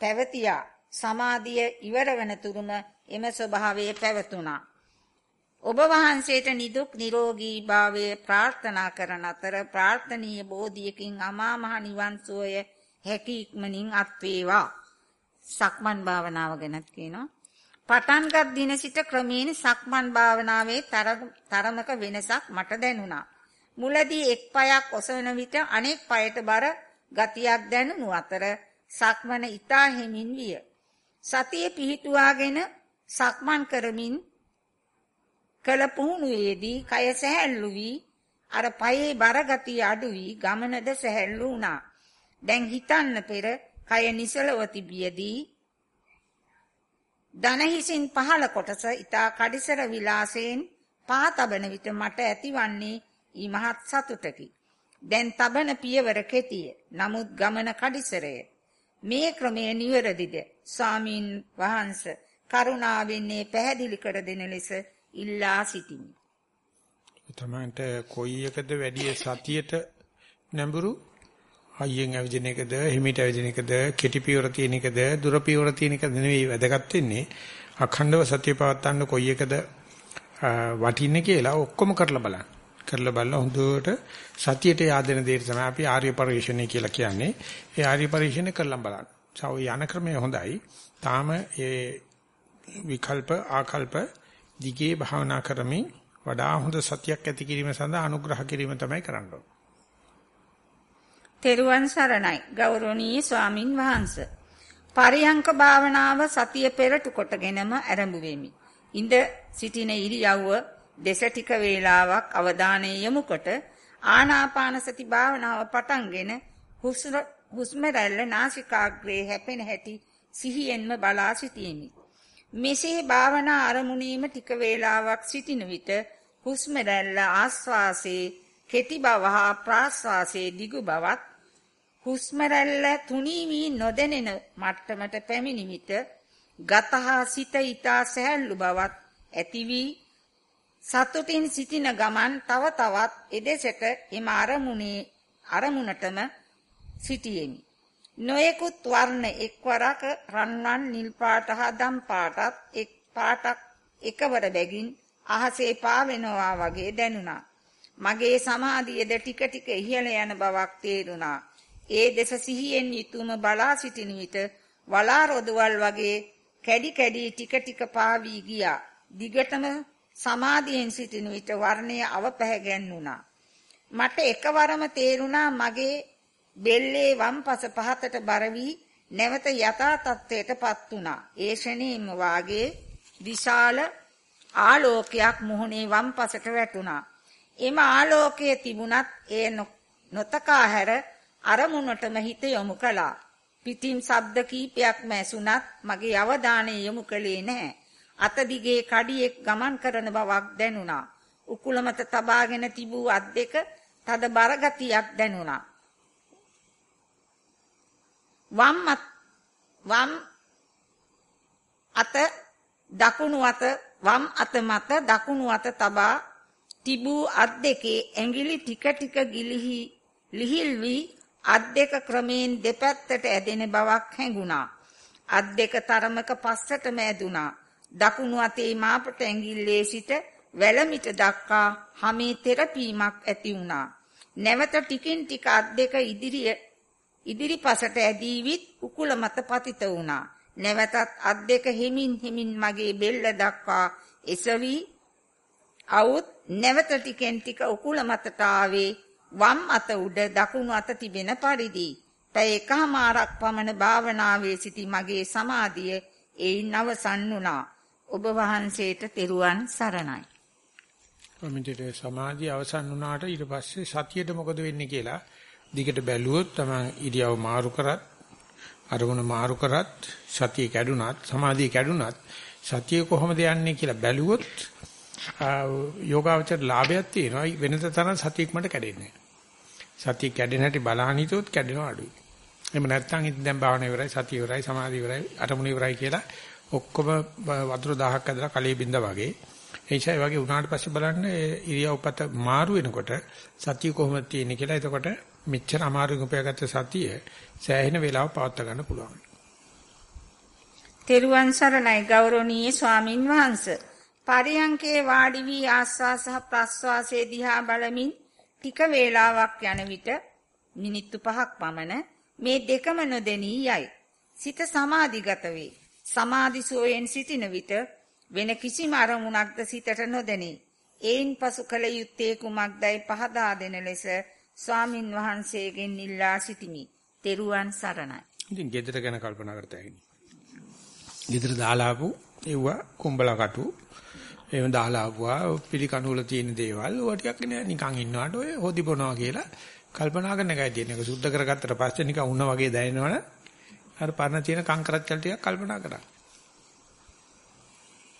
Speaker 2: පැවතියා. සමාධිය ඉවර වෙන තුරුම එම ස්වභාවයේ පැවතුණා. ඔබ වහන්සේට නිදුක් නිරෝගී භාවය ප්‍රාර්ථනා කරන අතර ප්‍රාර්ථනීය බෝධියකින් අමා මහ නිවන් සුවය හැකි ඉක්මනින් අත් වේවා. සක්මන් භාවනාව ගැනත් කියනවා. පටන්ගත් දින සිට ක්‍රමයෙන් සක්මන් භාවනාවේ තරමක වෙනසක් මට දැනුණා. මුලදී එක් පායක් ඔසවන විට අනෙක් පායට බර ගතියක් දැනුණු අතර සක්මන ඊතා හිමින් විය. සතිය පිහිටුවාගෙන සක්මන් කරමින් කළ පුහුණුවේදී කය සැහැල්ලු වී අර පයේ බර ගතිය අඩු වී ගමනද සැහැල්ලු වුණා. දැන් හිතන්න පෙර කය නිසලව තිබියදී දන හිසින් පහළ කොටස ඊතා කඩිසර විලාසයෙන් පා තබන විට මට ඇතිවන්නේ ඊමහත් සතුටකි. දැන් තබන පියවර කෙටිය. නමුත් ගමන කඩිසරය. මේ ක්‍රමය නිවැරදිද? ස්වාමින් වහන්සේ කරුණාවෙන් මේ පැහැදිලි කර දෙන ලෙස ඉල්ලා සිටිමි.
Speaker 1: තමන්ට කොයි එකද වැඩි සතියට නැඹුරු හයියෙන් ඇවිදින එකද හිමිට ඇවිදින එකද කෙටි පියවර තියෙන එකද දුර පියවර තියෙන එකද නෙවෙයි වැදගත් වෙන්නේ අඛණ්ඩව සතිය පවත්වන්න කොයි එකද වටින්නේ කියලා ඔක්කොම කරලා බලන්න. කරලා බලලා හොඳට සතියට yaadෙන දේ තමයි අපි ආර්ය පරිශ්‍රණය කියලා කියන්නේ. ඒ ආර්ය පරිශ්‍රණය කරලා බලන්න. සාව යන ක්‍රමය හොඳයි. තාම ඒ විකල්ප ආකල්ප දිගේ භාවනා කරමින් වඩා හොඳ සතියක් ඇති කිරීම සඳහා අනුග්‍රහ කිරීම තමයි කරන්න ඕනේ.
Speaker 2: තෙරුවන් සරණයි ගෞරවනීය ස්වාමින් වහන්සේ. පරියංක භාවනාව සතිය පෙරටු කොටගෙනම ආරම්භ වෙමි. ඉඳ සිටින ඉරියව්ව දෙස ටික වේලාවක් අවධානය යොමු කොට ආනාපාන සති භාවනාව පටන්ගෙන හුස්ම රැල්ල නාසිකාග්‍රේ හැපෙන හැටි සිහියෙන්ම බලා සිටීමි. මෙසේ භාවනා අරමුණීම ටික වේලාවක් සිටින විට හුස්ම රැල්ල ආස්වාසේ කෙටි බව හා ප්‍රාස්වාසේ දිගු බවත් හුස්ම රැල්ල තුනී වී නොදැනෙන මට්ටමට පැමිණි විට ගතහා සිත ඊතා සැහැල්ලු බවත් ඇති වී සතුටින් සිටින ගමන් තව තවත් එදෙසට එම අරමුණේ අරමුණටම සිටියෙමි. නොයෙකුත් වර්ණ එක්වරක රන්වන් නිල් පාට හා දම් පාටත් එක් පාටක් එකවර බැගින් අහසේ පාවෙනවා වගේ දැනුණා. මගේ සමාධියද ටික ටික ඉහළ යන බවක් තේරුණා. ඒ දෙස සිහියෙන් යුතුයම බලා සිටින විට වලා රොදවල් වගේ කැඩි කැඩි ටික ටික පාවී ගියා. දිගටම සමාධියෙන් සිටින විට වර්ණය අවපැහැගැන්ුණා. මට එකවරම තේරුණා මගේ බෙල්ලේ වම්පස පහතට බර වී නැවත යථා තත්ත්වයටපත් වුණා. ඒ ෂණීම වාගේ විශාල ආලෝකයක් මුහුණේ වම්පසට වැටුණා. එම ආලෝකයේ තිබුණත් ඒ නොතකා හැර අරමුණටම හිත යොමු කළා. පිටින් ශබ්ද කීපයක්ම ඇසුණත් මගේ අවධානය යොමු කළේ නැහැ. අත දිගේ කඩියෙක් ගමන් කරන බවක් දැනුණා. උකුල මත තබාගෙන තිබූ අත් දෙක තද බරගතියක් දැනුණා. වම් වම් අත දකුණු අත වම් අත මත දකුණු අත තබා තිබූ අත් දෙකේ ඇඟිලි ටික ටික ගිලිහි ලිහිල් වී අත් දෙක ක්‍රමයෙන් දෙපැත්තට ඇදෙන බවක් හැඟුණා. අත් දෙක තරමක පස්සටම ඇදුනා. දකුණු අතේ මාපට ඇඟිල්ලේ සිට වැලමිට දක්වා හැමේ තෙරපීමක් ඇති වුණා. නැවත ටිකින් ටික අත් දෙක ඉදිරිය ඉදිරිපසට ඇදී විත් උකුල මත පතිත වුණා. නැවතත් අත් දෙක හිමින් හිමින් මගේ බෙල්ල දක්වා එසවි අවුත් නැවත ටිකෙන් ටික උකුල මතට ආවේ වම් අත උඩ දකුණු අත තිබෙන පරිදි. පැය එකමාරක් පමණ භාවනාවේ සිටි මගේ සමාධිය එයින් අවසන් වුණා. ඔබ වහන්සේට තෙරුවන් සරණයි.
Speaker 1: කොමිටේ සමාධිය අවසන් වුණාට ඊට පස්සේ සතියට මොකද වෙන්නේ කියලා දිගට බැලුවොත් තමයි ඉරියව් මාරු කරත් අරමුණ මාරු කරත් සතිය කැඩුනත් සමාධිය කැඩුනත් සතිය කොහොමද යන්නේ කියලා බැලුවොත් යෝගාවචර ලාභයක් තියෙනවා. වෙනත තරම් සතියක් මට කැඩෙන්නේ සතිය කැඩෙන හැටි බලහන් හිතුවොත් කැඩෙනවා අඩුයි. එහෙම නැත්නම් ඉතින් දැන් භාවනා ඉවරයි සතිය ඉවරයි සමාධිය ඉවරයි අරමුණ ඉවරයි කියලා ඔක්කොම වතුර දහහක් ඇදලා කලේ බින්ද වගේ. ඒ නිසා ඒ වගේ වුණාට පස්සේ බලන්න ඉරියව්පත මාරු වෙනකොට සතිය කොහොමද තියෙන්නේ කියලා. එතකොට මෙච්චර අමාරුවෙන් උපයාගත්ත සතිය සෑහෙන වෙලාවක් පවත්වා ගන්න පුළුවන්.
Speaker 2: තෙරුවන් සරණයි ගෞරවනීය ස්වාමින් වහන්සේ. පරියංකේ වාඩි වී ආස්වාස සහ ප්‍රස්වාසයේ දිහා බලමින් ටික වේලාවක් යන විට මිනිත්තු 5ක් පමණ මේ දෙකම නොදෙනී යයි. සිත සමාධිගත වේ. සමාධි සෝයෙන් සිටින විට වෙන කිසිම අරමුණක්ද සිතට නොදෙනී. ඒයින් පසු කල යුත්තේ කුමක්දයි පහදා දෙන ලෙස ස්වාමින් වහන්සේගෙන් ඉල්ලා සිටිමි. තෙරුවන් සරණයි.
Speaker 1: ඉතින් ගෙදර ගැන කල්පනා කරත හැකියි. ගෙදර දාලා ආපු එව්ව කුඹලා කටු එහෙම දාලා ආපුවා පිළිකණු වල තියෙන දේවල් ඔය ටිකක් නිකන් ඉන්නවට ඔය හොදි බොනවා කියලා කල්පනා කරන එකයි තියෙන එක සුද්ධ කරගත්තට පස්සේ නිකන් උණ වගේ දැනෙනවනේ අර පරණ තියෙන කංකරච්චල් ටිකක් කල්පනා කරා.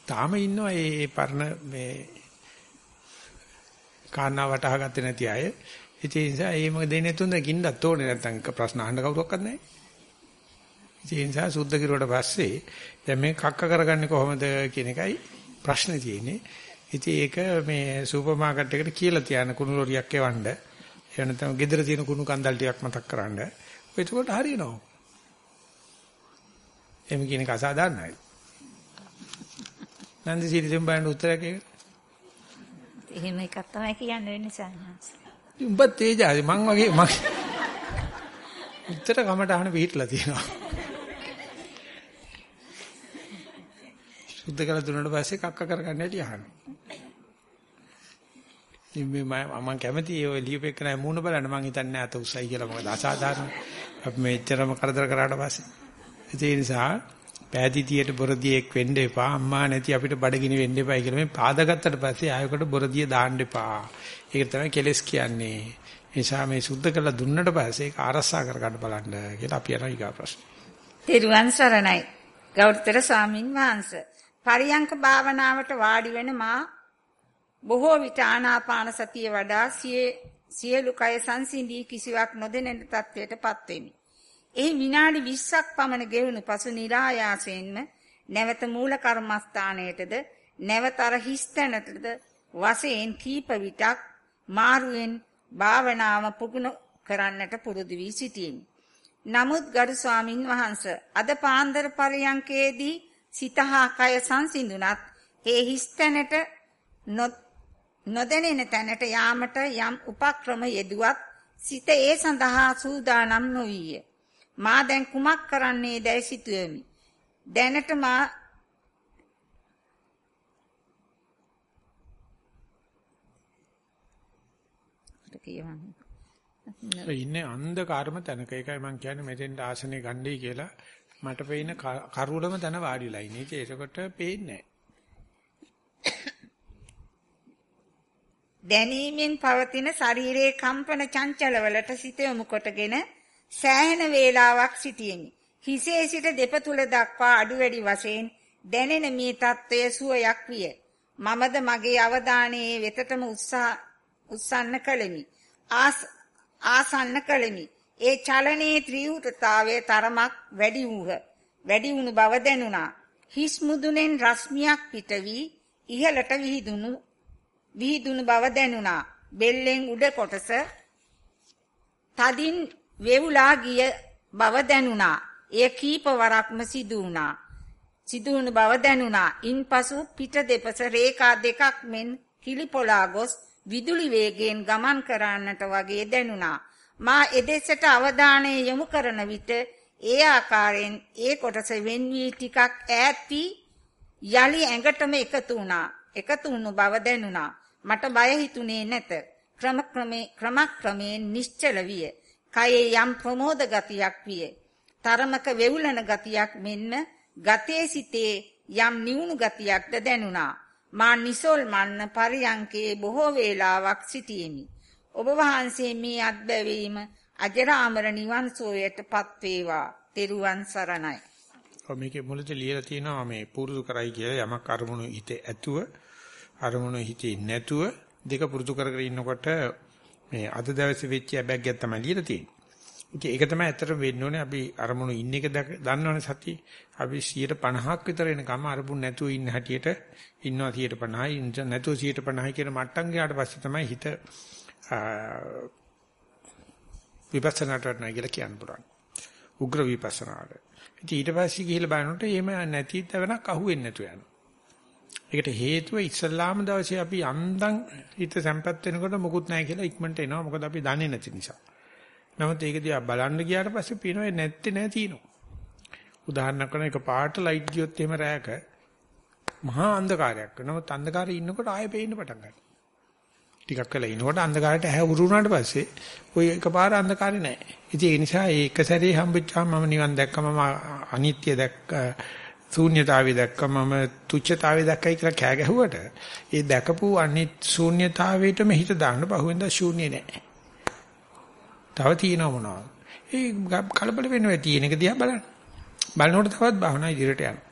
Speaker 1: තාම ඉන්නවා මේ පරණ මේ කාරණා වටහා ගත්තේ නැති අය. ඒ නිසා ඒ මොකද දෙන්නේ තුන්ද කින්නත් ඕනේ නැත්තම් ප්‍රශ්න අහන්න කවුරක්වත් නැහැ. ඒ නිසා සුද්ධ කිරුවට පස්සේ දැන් මේ කක්ක කරගන්නේ කොහොමද කියන එකයි ප්‍රශ්නේ තියෙන්නේ. ඉතින් ඒක මේ සුපර් මාකට් එකට කියලා තියන කුණු ලොරියක් එවන්න. එහෙම නැත්නම් ගෙදර තියෙන කුණු කන්දල් ටිකක් මතක් කරන්න. එතකොට හරියනවා. එහෙම කියන එක අසාධාරණයි. නන්දි සීරිසෙන් බලන්න උත්තරයක් ඒක.
Speaker 2: එහෙම එකක් තමයි කියන්න වෙන්නේ සාහනස්.
Speaker 1: උඹ තේජායි මං වගේ මං උත්තර කමට අහන පිටලා තියෙනවා. සුද්ධ කරලා දුන්නාට පස්සේ කක්ක කරගන්න හැටි අහනවා. ඉතින් මේ මම කැමති ඔය ලියුපෙක් නෑ මූණ බලන්න මං හිතන්නේ අත උසයි කියලා මොකද අසාධාරණ අපි මෙච්චරම කරදර කරාට පස්සේ ඒ නිසා පෑදීතියට බොරදියෙක් වෙන්න එපා අම්මා නැති අපිට බඩගිනි වෙන්න එපා කියලා මේ පාදගත්තට පස්සේ ආයකට බොරදිය දාන්න එපා ඒක තමයි කෙලස් කියන්නේ නිසා මේ සුද්ධ කරලා දුන්නට පස්සේ ඒක ආරස්සා කරගන්න බලන්න කියලා අපි යනවා ඊගා ප්‍රශ්න.
Speaker 2: තෙරුවන් සරණයි. ගෞතම ස්වාමින් වහන්සේ. පරියංක භාවනාවට වාඩි වෙන මා බොහෝ විට ආනාපාන සතිය වඩා සියලු කය සංසිඳී කිසිවක් නොදෙනෙන තත්වයටපත් වෙමි. එහි විනාඩි 20ක් පමණ ගෙවුණු පසු નિરાයාසයෙන්ම නැවත මූල කර්මස්ථානයටද නැවත අර හිස්තැනටද වශයෙන් කීප විටක් මාරුවෙන් භාවනාව පුහුණු කරන්නට පුරුදු වී සිටියෙමි. නමුත් ගරු ස්වාමින් වහන්සේ අද පාන්දර පරියංකේදී සිතහා කය සංසිඳුණත් ඒ හිස්තැනට නොදැනෙන තැනට යාමට යම් උපක්‍රම යෙදුවත් සිත ඒ සඳහා සූදානම් නොවිය. මා දැන් කුමක් කරන්නේ දැයි සිතුවෙමි. දැනට මා
Speaker 1: ඉන්නේ අන්ධකාරම තැනක. ඒකයි මම කියන්නේ මෙතෙන්ට ආසනේ ගන්නයි කියලා මට පේන කරුවලම තන වාඩිලා ඉන්නේ. ඒක ඒකට පේන්නේ
Speaker 2: දැනීමෙන් පවතින ශරීරයේ කම්පන චංචලවලට සිත යොමු කොටගෙන සෑහෙන වේලාවක් සිටියෙමි. හිසේ සිට දෙපතුල දක්වා අඩු වැඩි වශයෙන් දැනෙන මේ తত্ত্বය සුවයක් විය. මමද මගේ අවධානයේ වෙතටම උස්සන්න කළෙමි. ආසන්න කළෙමි. ඒ චලනයේ ත්‍රිවෘතතාවයේ තරමක් වැඩි වූහ. වැඩි වුණු බව දැනුණා. හිස් මුදුනෙන් රශ්මියක් පිටවි ඉහළට විහිදුණු විහිදුණු බව දැනුණා. බෙල්ලෙන් උඩ කොටස තදින් වේවුලා ගිය බව දැනුණා. එය කීප වරක්ම සිදු වුණා. සිදු වුණු බව දැනුණා. ඉන්පසු පිට දෙපස රේඛා දෙකක් මෙන් කිලිපොලා ගොස් විදුලි වේගයෙන් ගමන් කරන්නට වගේ දැනුණා. මා එදෙසට අවධානය යොමු කරන විට ඒ ආකාරයෙන් ඒ කොටස වෙන් වී ටිකක් ඈත් වී යලි ඇඟටම එකතු වුණා. එකතු වුණු බව දැනුණා. මට බය හිතුනේ නැත. ක්‍රම ක්‍රමයෙන් නිශ්චල විය. කයේ යම් ප්‍රමෝද ගතියක් විය. තරමක වෙවුලන ගතියක් මෙන්න ගතේ සිතේ යම් නිවුණු ගතියක්ද දැනුණා. මා නිසොල් මන්න පරියංකේ බොහෝ වේලාවක් සිටියෙමි. ඔබ වහන්සේ මේ අත්බැවීම අජරාමර නිවන් සෝයටපත් වේවා. තෙරුවන් සරණයි.
Speaker 1: ඔව් මේකේ මුලදී ලියලා තියෙනවා මේ පුරුදු කරයි කියලා යමක් අරමුණු හිතේ ඇතුව අරමුණු හිතේ නැතුව දෙක පුරුදු කර කර ඉන්නකොට මේ අද දවසේ වෙච්ච අබැග්ගයක් තමයි ලියලා තියෙන්නේ. ඉතින් ඒක තමයි ඇත්තටම වෙන්න ඕනේ අපි අරමුණු ඉන්න එක දන්නවනේ සතිය. අපි 50ක් විතර එනකම අරමුණු නැතුව ඉන්න හැටියට ඉන්නවා 150යි නැතුව 150යි කියන මට්ටම් ගියාට පස්සේ තමයි හිත විපස්සනාට වටනවා කියලා කියන්න පුළුවන්. උග්‍ර විපස්සනාට. ඉතින් ඊට පස්සේ ගිහිල්ලා බලනකොට එහෙම නැති තැනක් අහුවෙන්නේ නැතු යනවා. ඒකට හේතුව ඉස්ලාම දවසේ අපි අන්දම් හිත සම්පත් වෙනකොට මොකුත් නැහැ කියලා ඉක්මනට එනවා. මොකද අපි දන්නේ නැති නිසා. නමුත් ඒක දිහා බලන්න ගියාට පස්සේ පේනවා නැත්තේ නෑ තියෙනවා. උදාහරණයක් කරන එක පාට ලයිට් ගියොත් එහෙම රැයක මහා අන්ධකාරයක් වෙනවා. නමුත් අන්ධකාරයේ ඉන්නකොට ආයෙ පේන්න පටන් ගන්නවා. ටිකක් වෙලා ඉනකොට අන්ධකාරයට ඇහැ උරු වුණාට පස්සේ ওই එකපාර අන්ධකාරේ නැහැ. ඉතින් ඒ නිසා ඒක සැරේ හම්බෙච්චාම මම නිවන් දැක්කම මම අනිත්‍ය දැක්ක ශූන්‍යතාවය දැක්කම මම තුච්ඡතාවය දැක්කයි කියලා කෑ ගැහුවට ඒ දැකපු අනිත් ශූන්‍යතාවයටම හිත දාන්න බහුවෙන්ද ශූන්‍ය නැහැ. තව තියෙනව මොනවද? ඒ කලබල වෙනවා තියෙන එක දිහා බලන්න. බලනකොට තවත් භාවනා ඉදිරියට යනවා.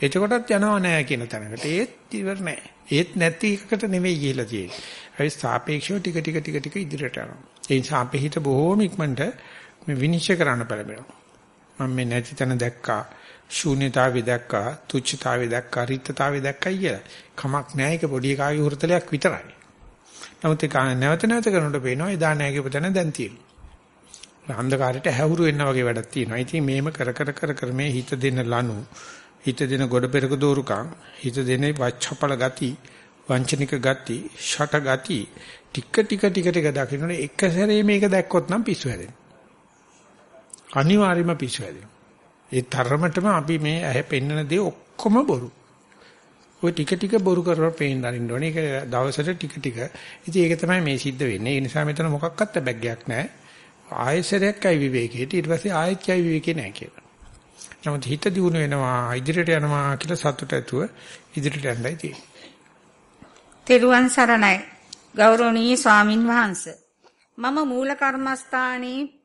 Speaker 1: එතකොටත් යනවා නෑ කියන තැනකට. ඒත් ඉවර නෑ. ඒත් නැති එකකට නෙවෙයි ගිහිලා තියෙන්නේ. ඒ සාපේක්ෂව ටික ටික ටික ටික ඉදිරියට යනවා. ඒ නිසා අපේ හිත බොහෝම ඉක්මනට මේ විනිශ්චය කරන්න පෙළඹෙනවා. මම මේ නැති තැන දැක්කා, ශූන්‍යතාවය දැක්කා, තුච්ඡතාවය දැක්කා, රිත්තතාවය දැක්කයි කියලා. කමක් නෑ ඒක පොඩි කාගේ හුරතලයක් විතරයි. නමුත් ඒක නැවත නැවත කරනකොට පේනවා එදා නෑ කියපු තැන දැන් තියෙනවා. අන්ධකාරයට හැවුරු වෙන්න වගේ වැඩක් තියෙනවා. ඉතින් මේම කර කර කර කර මේ හිත දෙන ලනු, හිත දෙන ගොඩ පෙරක දෝරුකම්, හිත දෙන වච්චපල ගති, වංචනික ගති, ෂට ගති ටික ටික ටික ටික දකින්නට එක සැරේ මේක දැක්කොත් නම් පිස්සු හැදෙනවා. අනිවාර්යයෙන්ම පිස්සු හැදෙනවා. ඒ තරමටම අපි මේ ඇහැ පෙන්නන දේ ඔක්කොම බොරු. ඔය ටික ටික බොරු කරලා පේන්න අරින්න ඕනේ. ඒක දවසට ටික ටික. ඉතින් ඒක තමයි මේ සිද්ධ වෙන්නේ. ඒ නිසා මෙතන මොකක්වත් බැග්යක් නැහැ. ආයෙසරයක් අයි විවේකයට ඊට පස්සේ ආයෙත් යයි විවේකේ නැහැ කියලා. නමුත් හිත දියුණු වෙනවා ඉදිරියට යනවා කියලා සතුට ඇතුව ඉදිරියට යන්නයි තියෙන්නේ.
Speaker 2: තෙරුවන් සරණයි ගෞරවනීය ස්වාමින් වහන්සේ මම මූල කර්මස්ථානයේ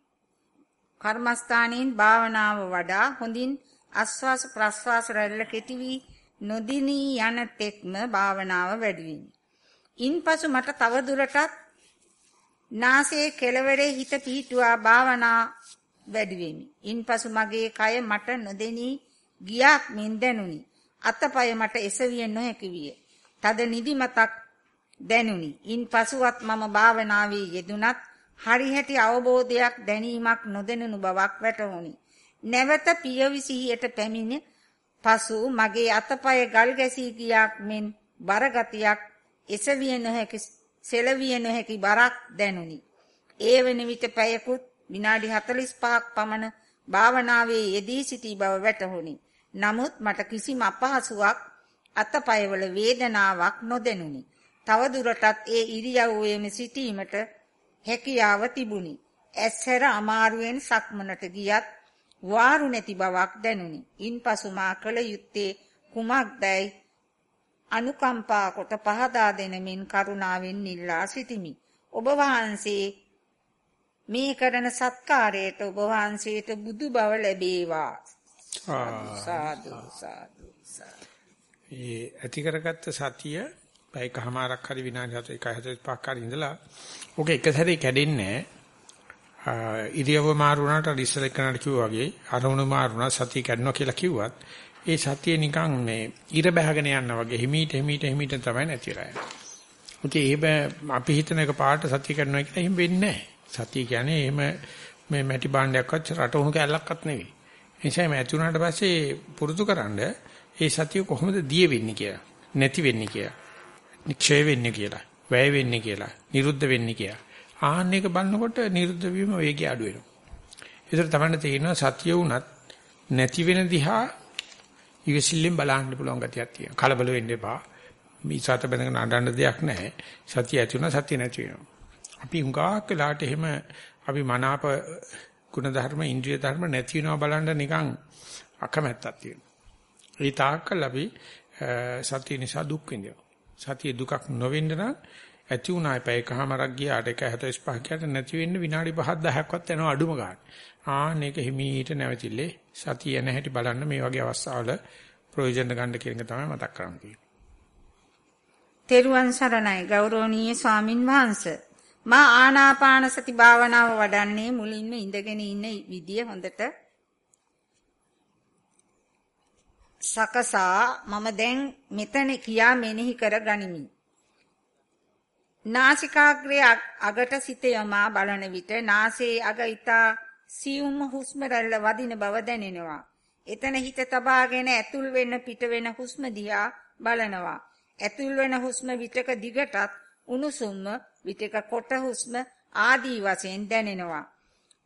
Speaker 2: කර්මස්ථානයෙන් භාවනාව වඩා හොඳින් ආස්වාස ප්‍රස්වාස රැල්ල කෙටි වී නොදිනී යන තෙක්ම භාවනාව වැඩි වෙමි. ඉන්පසු මට තව දුරටත් නාසයේ කෙළවරේ හිත පිහිටුවා භාවනා වැඩි වෙමි. ඉන්පසු මගේ කය මට නොදෙනී ගියක් මෙන් දැනුනි. අතපය මට එසවිය නොහැකි විය. තද නිදිමතක් දැනුනි. ඉන්පසුවත් මම භාවනාවේ යෙදුනත් හරිහැටි අවබෝධයක් දැනීමක් නොදෙනු බවක් වැටහුණි. නැවත පියවිසිහියට පැමිණ පසු මගේ අතපය ගල් ගැසී ගියක් මෙන් බරගතියක් එසවිය නොහැකි සෙලවිය නොහැකි බරක් දැනුනි. ඒ වෙන විට පැයකුත් විනාඩි 45ක් පමණ භාවනාවේ යෙදී සිටි බව වැටහුණි. නමුත් මට කිසිම අපහසුාවක් අතපයවල වේදනාවක් නොදැනුනි. තව දුරටත් ඒ ඉරියව්වේම සිටීමට හැකියාව තිබුණි. ඇස්හැර අමාරුවෙන් සක්මනට ගියත් වාරු නැති බවක් දැනුනි. ඉන්පසු මා කල යුත්තේ කුමක්දයි අනුකම්පා කොට පහදා දෙනමින් කරුණාවෙන් ඉල්ලා සිටිමි. ඔබ වහන්සේ මේ කරන සත්කාරයට ඔබ වහන්සේට බුදු බව ලැබේවා. සාදු සාදු
Speaker 1: ඒ ඇති කරගත්ත සතිය පැයකමාරක් හරි විනාඩි 145ක් හරි ඉඳලා ඔක එක සැරේ කැඩෙන්නේ නැහැ. ඉරියව මාරු වුණාට ඉස්සර එක්කනට කිව්වා වගේ අරමුණු මාරුණා සතිය කැඩනවා කියලා කිව්වත් ඒ සතිය නිකන් මේ ඉර බහගෙන යනවා වගේ හිමීට හිමීට හිමීට තමයි නැතිලා යන්නේ. ඒ අපි හිතන එක පාට සතිය කරනවා කියලා එහෙම වෙන්නේ නැහැ. සතිය කියන්නේ එහෙම මේ මැටි භාණ්ඩයක්වත් රටවුණු කැලලක්වත් නෙවෙයි. ඒ නිසා මේ ඇති වුණාට පස්සේ පුරුදුකරනද ඒ සතිය කොහොමද දිය වෙන්නේ කියලා, නැති වෙන්නේ කියලා, නික්ෂය වෙන්නේ කියලා, වැය වෙන්නේ කියලා, නිරුද්ධ වෙන්නේ කියලා. ආන්න එක බලනකොට නිරුද්ධ වීම වේගය අඩු වෙනවා. ඒතර තමයි තේරෙනවා සතිය වුණත් නැති වෙන දිහා ඉවසිල්ලෙන් බලන්න පුළුවන් ගතියක් තියෙනවා. කලබල වෙන්න එපා. මේ සත බඳගෙන අඬන්න දෙයක් නැහැ. සතිය ඇති වුණා සතිය නැති වෙනවා. අපි හුඟක් වෙලාට එහෙම අපි මනාප ගුණ ධර්ම, ඉන්ද්‍රිය ධර්ම නැති වෙනවා බලන්න නිකන් අකමැත්තක් තියෙනවා. ඒ තාක්කල් අපි සතිය නිසා දුක් විඳිනවා. සතිය දුකක් නොවෙන්න නම් ඇති උනායි පැයකමාරක් ගියාට 1.45 කියට නැති වෙන්න විනාඩි 5 10ක්වත් යනවා අඩුම ගන්න. ආන්න ඒක හිමීට නැවතිල්ලේ සතිය නැහැටි බලන්න මේ වගේ අවස්ථාවල ප්‍රයෝජන ගන්න කියන එක තමයි මතක් කරන්න තියෙන්නේ.
Speaker 2: තෙරුවන් සරණයි ගෞරවනීය ස්වාමින් වහන්සේ. මා ආනාපාන සති භාවනාව වඩන්නේ මුලින්ම ඉඳගෙන ඉන්න විදිය හොඳට සකසා මම දැන් මෙතන කියා මෙනෙහි කර ගනිමි. නාසිකාග්‍රයේ අගට සිත යමා බලන විට නාසයේ අග ඊතා සියුම් හුස්ම රැල්ල වදින බව දැනෙනවා. එතන හිත තබාගෙන ඇතුල් වෙන පිට වෙන හුස්ම දිහා බලනවා. ඇතුල් වෙන හුස්ම විතක දිගටත් උණුසුම්ම විතක කොට හුස්ම ආදී වශයෙන් දැනෙනවා.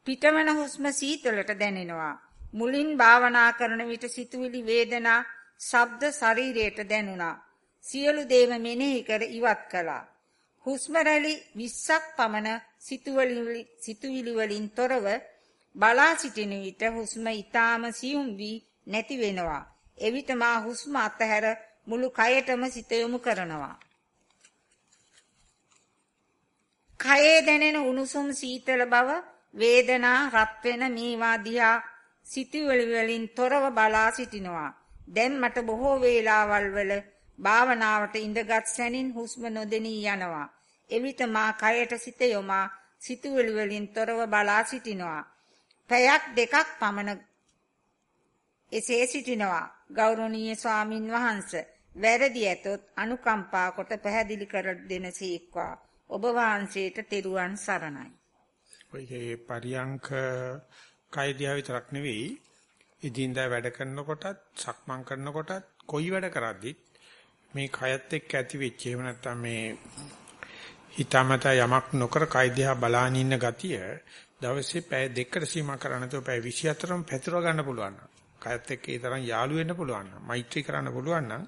Speaker 2: පිටවන හුස්ම සීතලට දැනෙනවා. මුලින් භාවනා කරන විට සිතුවිලි වේදනා ශබ්ද ශරීරයට දැනුණා. සියලු දේම මෙනෙහි කර ඉවත් කළා. හුස්ම රැලි 20ක් පමණ සිතුවිලි සිතුවිලි වලින් තොරව බලා සිටින විට හුස්ම ඊටාම සියුම් වී නැති වෙනවා. එවිට මා හුස්ම අතහැර මුළු කයටම සිත යොමු කරනවා. කයේ දැනෙන උණුසුම් සීතල බව වේදනා රත් වෙන මේවා දිහා සිතුවිලි වලින් තොරව බලා සිටිනවා. දැන් මට බොහෝ වේලාවල් වල භාවනාවට ඉඳගත් සැනින් හුස්ම නොදෙනී යනවා. එවිට මා කයට සිත යොමා සිතුවිලි වලින් තොරව බලා සිටිනවා. පැයක් දෙකක් පමණ එසේ සිටිනවා. ගෞරවනීය ස්වාමින් වහන්සේ වැරදි ඇතොත් අනුකම්පා කොට පැහැදිලි කර දෙනසේක්වා. ඔබ වහන්සේට තෙරුවන් සරණයි.
Speaker 1: ඔයගේ පරියංක කයිදියා විතරක් නෙවෙයි ඉදින්දා වැඩ කරනකොටත් සක්මන් කරනකොටත් කොයි වැඩ කරද්දිත් මේ කයත් එක්ක ඇති වෙච්ච එහෙම නැත්නම් මේ හිතමතා යමක් නොකර කයිදියා බලාන ඉන්න ගතිය දවසේ පැය දෙකකට සීමා කරන්න තෝ පැය 24ම පැතිරව ගන්න පුළුවන්. කයත් එක්ක ඒ තරම් යාළු වෙන්න පුළුවන්. මෛත්‍රී කරන්න පුළුවන් නම්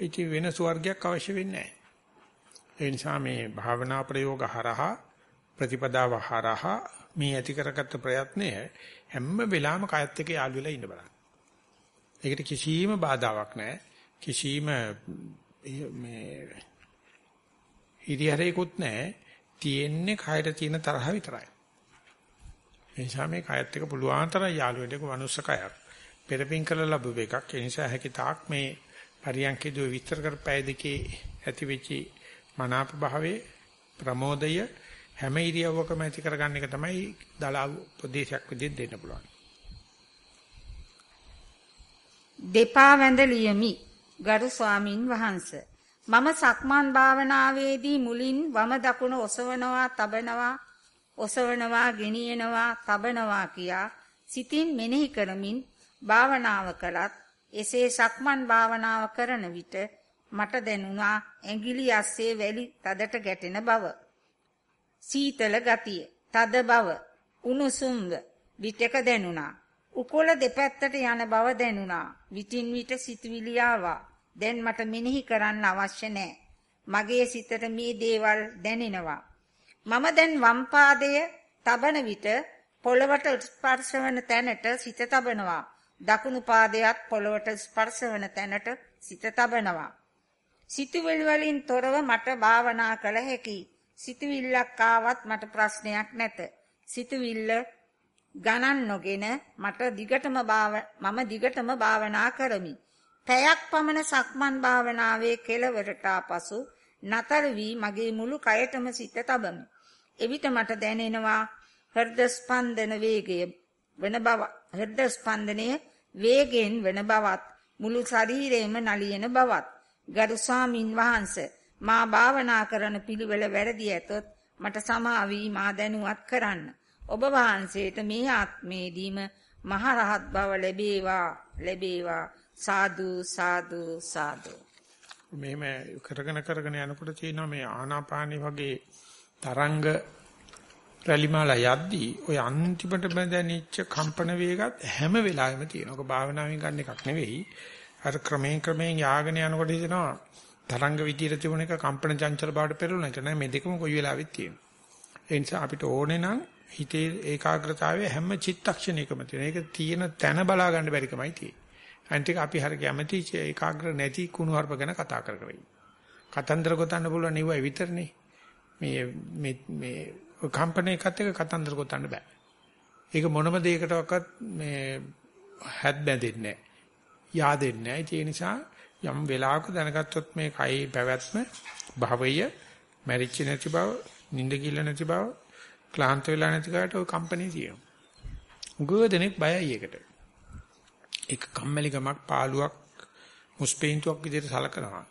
Speaker 1: ඉතින් වෙන ස්වර්ගයක් අවශ්‍ය වෙන්නේ නැහැ. ඒ නිසා මේ භාවනා ප්‍රයෝග හරහා ප්‍රතිපදාව හරහා මේ ඇති කරගත්ත ප්‍රයත්නය හැම වෙලාවෙම කයත් එක්ක යාළු වෙලා ඉන්න බලන්න. ඒකට කිසිම බාධාවක් නැහැ. කිසිම මේ හිරිහැරේකුත් නැහැ. තියෙන්නේ කයට තියෙන තරහ විතරයි. ඒ නිසා මේ කයත් එක්ක පුළුවන් තරම් යාළු වෙන්න එක මනුස්ස කයක්. පෙරපින් කළ ලැබුව එකක්. ඒ නිසා හැකි තාක් මේ පරියන්කේදී විස්තර කරපෑ දෙකේ ඇති වෙච්චි මනාප භාවයේ ප්‍රමෝදය හැම ඉරියව්වකම ඇති කරගන්න එක තමයි දලා උපදේශයක් විදිහට දෙන්න පුළුවන්.
Speaker 2: දෙපා වැඳ ලියමි ගරු ස්වාමින් වහන්සේ මම සක්මන් භාවනාවේදී මුලින් වම දකුණ ඔසවනවා තබනවා ඔසවනවා ගෙනියනවා තබනවා කියා සිතින් මෙනෙහි කරමින් භාවනාව කළත් එසේ සක්මන් භාවනාව කරන විට මට දැනුණා ඇඟිලි අස්සේ වැලි තදට ගැටෙන බව. සීතල ගතිය, තද බව, උණුසුම්ව විටක දැනුණා. උකොල දෙපැත්තට යන බව දැනුණා. විටින් විට සිතුවිලි ආවා. දැන් මට මෙනෙහි කරන්න අවශ්‍ය නැහැ. මගේ සිතට මේ දේවල් දැනෙනවා. මම දැන් වම් පාදය තබන විට පොළවට ස්පර්ශ වන තැනට සිත තබනවා. දකුණු පාදයට පොළවට ස්පර්ශ වන තැනට සිත තබනවා. සිතුවිලි වලින් තොරව මට භාවනා කළ හැකියි. සිතුවිල්ලක් ආවත් මට ප්‍රශ්නයක් නැත. සිතුවිල්ල ගණන් නොගෙන මට දිගටම මම දිගටම භාවනා කරමි. පැයක් පමණ සක්මන් භාවනාවේ කෙලවරට ආපසු නතර වී මගේ මුළු කයටම සිත තබමි. එවිට මට දැනෙනවා හෘද ස්පන්දන වේගය වෙන බව හෘද ස්පන්දනය වේගෙන් වෙන බවත් මුළු ශරීරයම නලියන බවත් ගරු ස්වාමින් වහන්සේ මා භාවනා කරන පිළිවෙල වැරදි ඇතොත් මට සමාවි මා දැනුවත් කරන්න. ඔබ වහන්සේට මේ ආත්මේදීම මහ රහත් බව ලැබේවා ලැබේවා සාදු සාදු සාදු
Speaker 1: මෙහෙම කරගෙන කරගෙන යනකොට තියෙනවා මේ ආනාපානි වගේ තරංග රැලිමාලා යද්දී ඔය අන්තිමට බඳනිච්ච කම්පන වේගත් හැම වෙලාවෙම තියෙනවා. ඔක භාවනාවෙන් ගන්න එකක් නෙවෙයි. අර ක්‍රමයෙන් ක්‍රමයෙන් යාගෙන යනකොට හිතෙනවා තරංග විදියට තිබුණ එක කම්පන චංචල බවට පෙරළුණ එක නෑ මේ දෙකම කොයි වෙලාවෙත් තියෙනවා. ඒ නිසා අපිට ඕනේ නම් හිතේ ඒකාග්‍රතාවය හැම චිත්තක්ෂණයකම තියෙන. ඒක තියෙන තැන බලා ගන්න බැරිකමයි තියෙන්නේ. අනිත් අපි හරිය කැමැති ඒකාග්‍ර නැති කුණු හarp ගැන කතා කර කර කතන්දර ගොතන්න පුළුවන් නෙවෙයි විතරනේ. මේ මේ මේ කම්පන එකත් එක කතන්දර ගොතන්න බෑ. ඒක මොනම දෙයකටවත් මේ හැත් බැඳෙන්නේ නැහැ. yaadෙන්නේ නැහැ. ඒ නිසා යම් වෙලාවක දැනගත්තොත් මේ කයි පැවැත්ම භවය මැරිච්ච නැති බව, නිින්ද කිල්ල නැති බව, ක්ලාන්ත වෙලා නැති කාට ඔය කම්පැනි තියෙනවා. උගෝදෙනෙක් බයයි ඒකට. ඒක කම්මැලිකමක්, පාළුවක්, මුස්පේන්තුවක් විදිහට සලකනවා.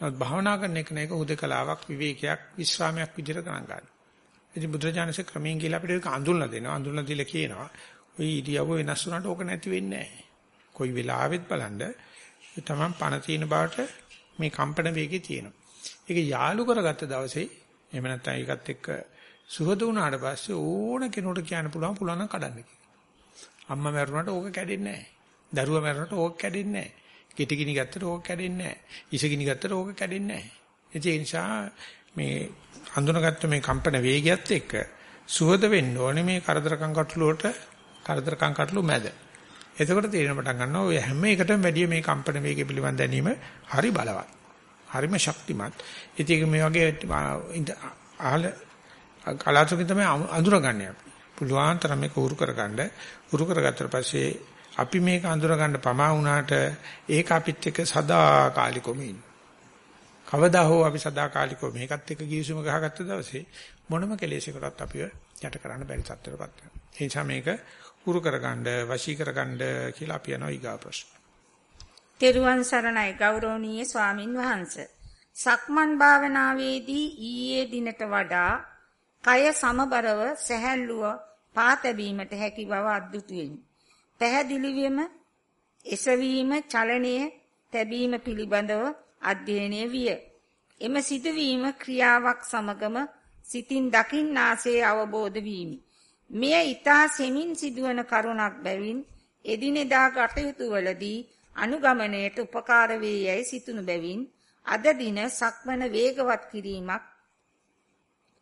Speaker 1: නමුත් භාවනා කරන එක නේක හුදකලාවක්, විවේකයක්, විශ්‍රාමයක් විදිහට ගණන් ගන්න. ඉතින් බුදුරජාණන්සේ ක්‍රමයෙන් කියලා අපිට ඒක අඳුල්ලා දෙනවා. අඳුල්ලා දීලා කියනවා. ඔය ඉරියව්ව වෙනස් වුණාට ඕක නැති වෙන්නේ නැහැ. කොයි වෙලාවෙත් බලන්න තමන් පණ තියෙන බවට මේ කම්පන වේගය තියෙනවා. ඒක යාලු කරගත්ත දවසේ එහෙම නැත්නම් ඒකත් එක්ක සුහද වුණාට පස්සේ ඕන කෙනෙකුට කියන්න පුළුවන් පුළුවන් නම් කඩන්න කියලා. අම්මා මැරුණාට ඕක කැඩෙන්නේ නැහැ. දරුවා මැරුණාට ඕක කැඩෙන්නේ නැහැ. ගෙට ගිනි ගත්තට ඕක කැඩෙන්නේ නැහැ. ඉස ගිනි ගත්තට ඕක කැඩෙන්නේ නැහැ. ඒ නිසා මේ හඳුනාගත්ත මේ කම්පන වේගයත් එක්ක සුහද වෙන්න ඕනේ මේ කරදරකම් කටළු වලට කරදරකම් කටළු මැද. එතකොට තේරෙන පටන් ගන්නවා ඔය හැම එකටම වැඩිය මේ කම්පන වේගය පිළිබඳ දැනීම හරි බලවත්. හරිම ශක්තිමත්. ඉතින් මේ වගේ අහල කලාතුරකින් තමයි අඳුරගන්නේ අපි. පුළුවන් තරම් මේක උරු කරගන්න. උරු කරගත්තට පස්සේ අපි මේක අඳුරගන්න පමා වුණාට ඒක අපිත් එක්ක සදාකාලිකවම ඉන්න. කවදා හෝ අපි සදාකාලිකව මේකත් එක්ක ගිවිසුම ගහගත්ත දවසේ මොනම කෙලෙසයකටත් අපිව යට කරන්න බැරි තත්ත්වයකටපත් වෙනවා. ඒ නිසා මේක උරු කරගන්න, වශී කරගන්න කියලා අපි යනවා ඊගා ප්‍රශ්න.
Speaker 2: තෙරුවන් සරණයි ගෞරවනීය ස්වාමින් වහන්සේ. සක්මන් භාවනාවේදී ඊයේ දිනට වඩා කය සමබරව සැහැල්ලුව පාතැබීමට හැකි බව අද්දුටුවෙමි. පැහැදිලිවම එසවීම, චලනය, තැබීම පිළිබඳව අධ්‍යයනය විය. එම සිදුවීම ක්‍රියාවක් සමගම සිතින් දකින්නාසේ අවබෝධ වීමි. මෙය ඊතා සෙමින් සිදුවන කරුණක් බැවින් එදිනෙදා කටයුතු වලදී අනුගමනයට උපකාර වේ යයි සිතුණු බැවින් අද දින සක්මන වේගවත් කිරීමක්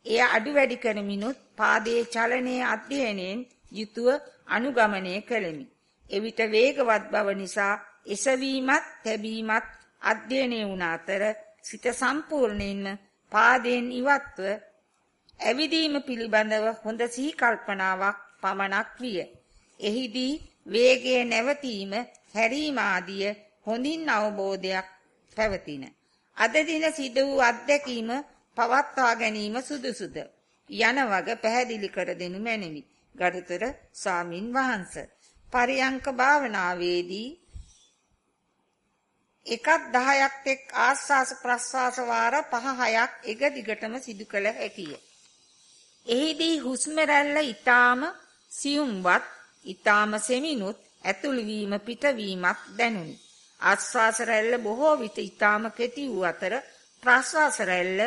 Speaker 2: එය අඩු වැඩි කරමිනුත් පාදයේ චලනයේ අධ්‍යයනයෙන් යුතුව අනුගමනය කළෙමි. එවිට වේගවත් බව නිසා එසවීමත් තැබීමත් අධ්‍යයනය වුණ අතර සිත සම්පූර්ණයෙන්ම පාදයෙන් ඉවත්ව ඇවිදීම පිළිබඳව හොඳ සිහි කල්පනාවක් පමණක් විය. එහිදී වේගයේ නැවතීම, හැරීම ආදිය හොඳින් අවබෝධයක් පැවතින. අද දින සිදු වූ අත්දැකීම පවත්වා ගැනීම සුදුසුද යන වග පැහැදිලි කර දෙනු මැනවි. ගරුතර ස්වාමින් වහන්සේ පරියංක භාවනාවේදී එකක් 10ක් එක් ආස්වාස ප්‍රස්වාස වාර 5 6ක් එක දිගටම සිදු කළ හැකිය. එහිදී හුස්ම රැල්ල ඊටාම සියුම්වත් ඊටාම සෙමිනුත් ඇතුළු වීම පිටවීමක් දැනුනි. ආස්වාස රැල්ල බොහෝ විට ඊටාම කෙටි වූ අතර ප්‍රස්වාස රැල්ල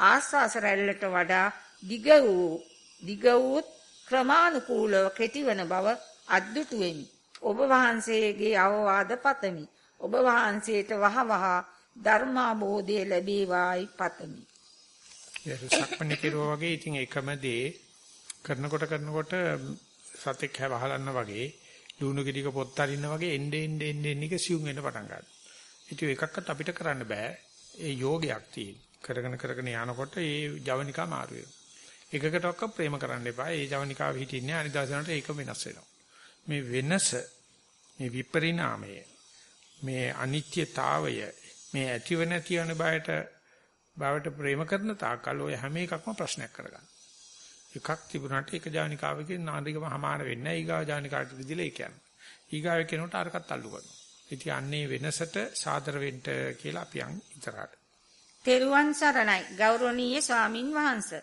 Speaker 2: ආස්වාස රැල්ලට වඩා දිග වූ දිග වූත් ක්‍රමානුකූලව කෙටිවන බව අද්දුටු වෙමි. ඔබ වහන්සේගේ අවවාද පතමි. ඔබ වහන්සේට වහවහ ධර්මාබෝධය ලැබේවායි පතමි.
Speaker 1: සක්මණේ කෙරුවා වගේ ඉතින් එකම දේ කරනකොට කරනකොට සතෙක් හැවහලන්න වගේ ලුණු ගෙඩික පොත් අරින්න වගේ එnde ende ende ende එක සිුම් වෙන්න පටන් ගන්නවා. ඉතින් එකක්වත් අපිට කරන්න බෑ. ඒ යෝගයක් තියෙන. කරගෙන කරගෙන යනකොට ඒ ජවනිකා මාරු වෙනවා. එකකටවත් ප්‍රේම කරන්න එපා. ඒ ජවනිකාව හිටින්නේ අනිදාසනට ඒක වෙනස් වෙනවා. මේ වෙනස මේ විපරිණාමය මේ අනිත්‍යතාවය මේ ඇතිව නැති යන බයට බවට ප්‍රේම කරන තාකල් ඔය හැම එකක්ම ප්‍රශ්නයක් කරගන්න. එකක් තිබුණාට එක ජානිකාවකින් නාදිකම හමාර වෙන්නේ නැහැ. ඊගාව ජානිකාට විදිලා ඒ කියන්නේ. ඊගාව කෙනෙකුට අරකට අල්ලු කරනවා. ඉතින් අන්නේ වෙනසට සාදර වෙන්න කියලා අපි යන් ඉතරාට.
Speaker 2: තෙරුවන් සරණයි ගෞරවනීය ස්වාමින් වහන්සේ.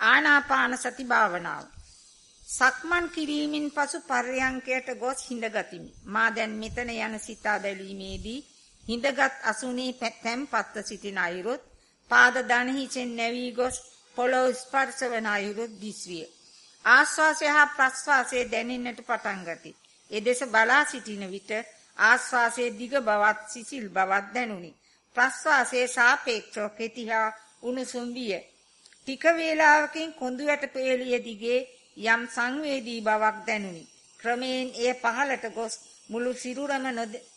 Speaker 2: ආනාපාන සති භාවනාව. සක්මන් කිරීමෙන් පසු පර්යංකයට ගොස් හිඳගතිමි. මා දැන් මෙතන යන සිතා බැලීමේදී හිඳගත් අසුනේ තැම්පත්ව සිටින අයුරුත් පාද දණ හිසෙන් නැවි ගොස් පොළොව ස්පර්ශ වන අයුරුත් දිස්විය. ආශ්වාසය හා ප්‍රශ්වාසය දැනෙන්නට පටන් ගති. එදෙස බලා සිටින විට ආශ්වාසයේ දිග බවත් සිසිල් බවත් දැනුනි. ප්‍රශ්වාසයේ සාපේක්ෂව කෙටි හා උණුසුම් විය. ටික වේලාවකින් කොඳු යට පේළිය දිගේ යම් සංවේදී බවක් දැනුනි. ක්‍රමයෙන් එය පහළට ගොස් මුළු සිරුරම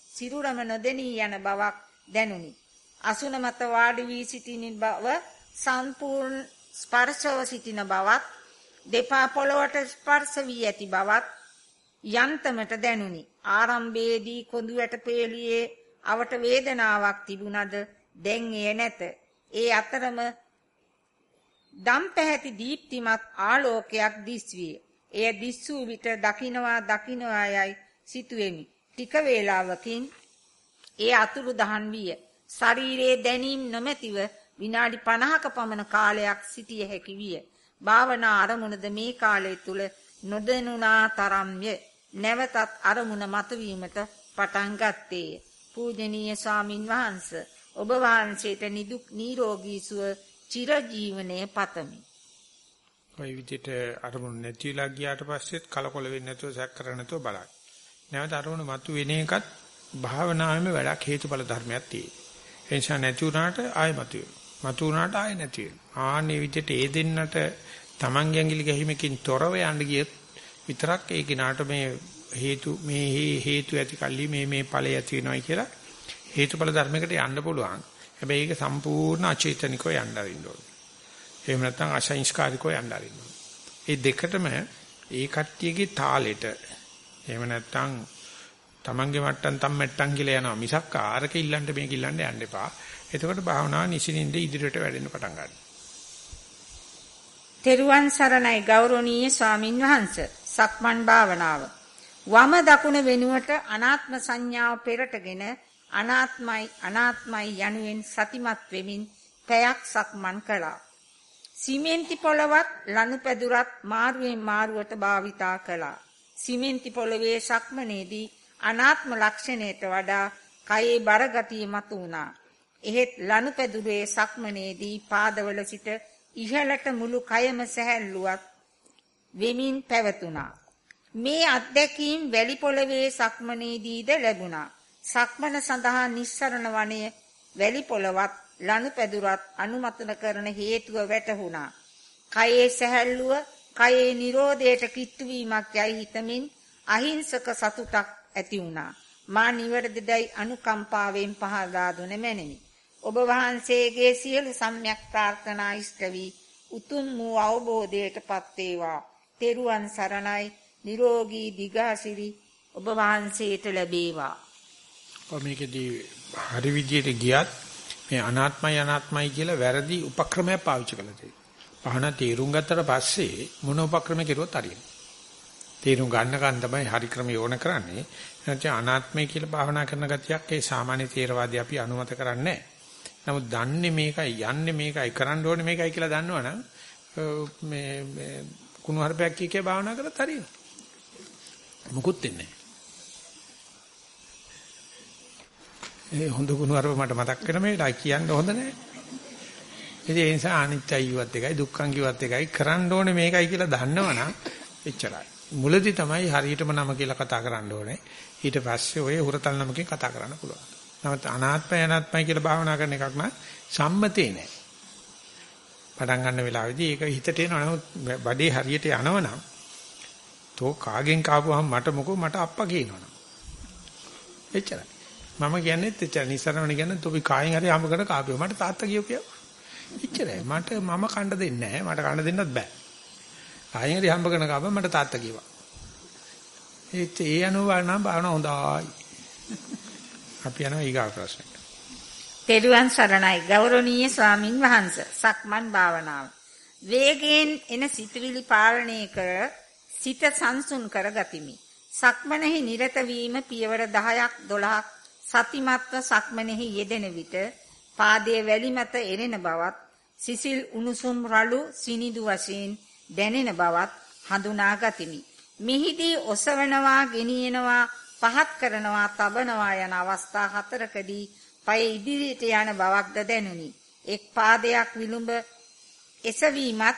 Speaker 2: සිරුරම නොදෙනී යන බවක් දැනුනි. අසුන මත වාඩි වී සිටින බව සම්පූර්ණ ස්පර්ශව සිටින බවත් දෙපා පොළවට ස්පර්ශ වී ඇති බවත් යන්තමට දැනුනි. ආරම්භයේදී කොඳු යට පේළියේ අවට වේදනාවක් තිබුණද දැන් එය නැත. ඒ අතරම දම් පැහැති දීප්තිමත් ආලෝකයක් දිස්විය. එය දිස්සූ විට දකින්නවා දකින්නවා යයි සිටුවෙමි. ටික වේලාවකින් ඒ අතුරු දහන් විය. ශරීරයේ දැනීම් නොමැතිව විනාඩි 50ක පමණ කාලයක් සිටිය හැකි විය. භාවනා අරමුණද මේ කාලය තුල නොදැනුණා තරම්ය. නැවතත් අරමුණ මතුවීමට පටන් ගත්තේය. පූජනීය ස්වාමින් වහන්සේ ඔබ වහන්සේට නිදුක් නිරෝගී සුව චිරජීවනයේ පතමි.
Speaker 1: ওই විදිහට අරමුණු නැතිලා ගියාට පස්සෙත් කලකොල වෙන්නේ නැතුව සැක කර නැතුව බලන්න. නැවත අරමුණු මතු වෙන එකත් භාවනාවෙම වැඩක් හේතුඵල ධර්මයක් තියෙයි. ඒ නිසා නැති වුණාට ආයෙ මතු වෙනවා. මතු වුණාට ආයෙ නැති වෙනවා. ආන්නේ විදිහට ඒ දෙන්නට Taman ගැඟිලි ගැහිමකින් තොරව යන්න ගියත් විතරක් ඒ කිනාට මේ හේතු මේ හේතු ඇති කල්ලි මේ මේ ඵලය ඇති වෙනවයි කියලා හේතුඵල ධර්මයකට යන්න පුළුවන්. හැබැයි ඒක සම්පූර්ණ අචේතනිකව යන්න අරින්න ඕනේ. එහෙම නැත්නම් අසංස්කාරිකව යන්න අරින්න ඕනේ. මේ දෙකටම ඒ කට්ටියගේ තාලෙට එහෙම නැත්නම් තමන්ගේ මට්ටම් තම් මට්ටම් කියලා යනවා මිසක් ආරක ඉල්ලන්න මේක ඉල්ලන්න යන්න එපා. එතකොට භාවනාව නිසින්ින්ද ඉදිරියට වැඩෙන්න පටන් ගන්නවා.
Speaker 2: තෙරුවන් සරණයි ගෞරවනීය ස්වාමින් වහන්සේ. සක්මන් භාවනාව. වම දකුණ වෙනුවට අනාත්ම සංඥාව පෙරටගෙන අනාත්මයි අනාත්මයි යනුවෙන් සතිමත් වෙමින් පැයක් සක්මන් කළා. සිමෙන්ති පොළවත් ලනුපැදුරත් මාරුවෙන් මාරුවට භාවිතා කළා. සිමෙන්ති පොළවේ සක්මනේදී අනාත්ම ලක්ෂණයට වඩා කයේ බරගතිය මතු වුණා. එහෙත් ලනුපැදුරේ සක්මනේදී පාදවල සිට ඉහළට මුළු කයම සැහැල්ලුවත් වෙමින් පැවතුණා. මේ අත්දැකීම් වැලි පොළවේ සක්මනේදීද ලැබුණා. සක්මන සඳහා නිස්සරණ වනයේ වැලි පොළවත් ලනුපැදුරත් අනුමතන කරන හේතුව වැටහුණා. කයේ සැහැල්ලුව, කයේ නිරෝධයට කිට්ටු වීමක් යයි හිතමින් අහිංසක සතුටක් ඇති වුණා. මා නිවැරදිදයි අනුකම්පාවෙන් පහදා දුන මැනවි. ඔබ වහන්සේගේ සියලු සම්‍යක් ප්‍රාර්ථනා ඉෂ්ට වී උතුම් වූ අවබෝධයටපත් වේවා. තෙරුවන් සරණයි නිරෝගී දිගාසිරි ඔබ වහන්සේට ලැබේවා.
Speaker 1: මේකෙදී හරි විදියට ගියත් මේ අනාත්මයි අනාත්මයි කියලා වැරදි උපක්‍රමයක් පාවිච්චි කළා තියෙනවා. පහන තීරුම් ගත්තට පස්සේ මොන උපක්‍රම කෙරුවොත් හරියන්නේ. තීරුම් ගන්නකන් තමයි හරි ක්‍රමය ඕන කරන්නේ. නැත්නම් අනාත්මය කියලා භාවනා කරන ගතියක් ඒ සාමාන්‍ය තේරවාදී අපි අනුමත කරන්නේ නමුත් දන්නේ මේකයි යන්නේ මේකයි කරන්න ඕනේ මේකයි කියලා දන්නවනම් මේ මේ කුණු හරපයක් කීකේ භාවනා කරත් හරියනවා. මුකුත් වෙන්නේ ඒ හොඳ කුණු හරප මට මතක් වෙන මේ කියන්න හොඳ නැහැ. ඉතින් ඒ නිසා අනිත්‍යයි කිව්වත් එකයි දුක්ඛං කිව්වත් එකයි කරන්න ඕනේ මේකයි කියලා දන්නවනම් එච්චරයි. මුලදී තමයි හරියටම නම කියලා කතා කරන්න ඕනේ. ඊට පස්සේ ඔය හුරතල් නමකින් කතා කරන්න පුළුවන්. නමුත් අනාත්මය අනාත්මයි කියලා භාවනා කරන එකක් නම් සම්මතේ නෑ. පටන් ගන්න වෙලාවේදී ඒක හිතට එනවා. නමුත් බඩේ හරියට යනවනම් තෝ කාගෙන් කාපුවහම මට මොකෝ මට අප්පා කියනවනම්. එච්චරයි. මම කියන්නේත් එච්චර නිසරණවනේ කියන්නේ තොපි කායෙන් හරි හම්බ කරන කාපිය. මට තාත්තා කියෝ කියෝ. එච්චරයි. මට මම කණ්ඩ දෙන්නේ නැහැ. මට කණ්ඩ දෙන්නත් බෑ. ආයෙත් හරි හම්බ කරන කාපිය මට තාත්තා කිව්වා. ඒත් ඒ අනුව නම් භාවනා හොඳයි. අපි යනවා ඊගා ප්‍රශ්නෙට.
Speaker 2: තෙරුවන් සරණයි ගෞරවනීය ස්වාමින් වහන්සේ. සක්මන් භාවනාව. වේගයෙන් එන සිතුවිලි පාලනය කර සිත සංසුන් කර ගතිමි. සක්මනෙහි නිරත වීම පියවර 10ක් 12ක් සතිමත්ව සක්මනෙහි යෙදෙන විට පාදයේ වැලි මත එරෙන බවත් සිසිල් උණුසුම් රළු සිනිදු වශයෙන් දැනෙන බවත් හඳුනා ගතිමි. මිහිදී ඔසවනවා, ගෙනියනවා, පහත් කරනවා, තබනවා යන අවස්ථා හතරකදී පය ඉදිරියට යන බවක්ද දැනුනි. එක් පාදයක් විලුඹ එසවීමත්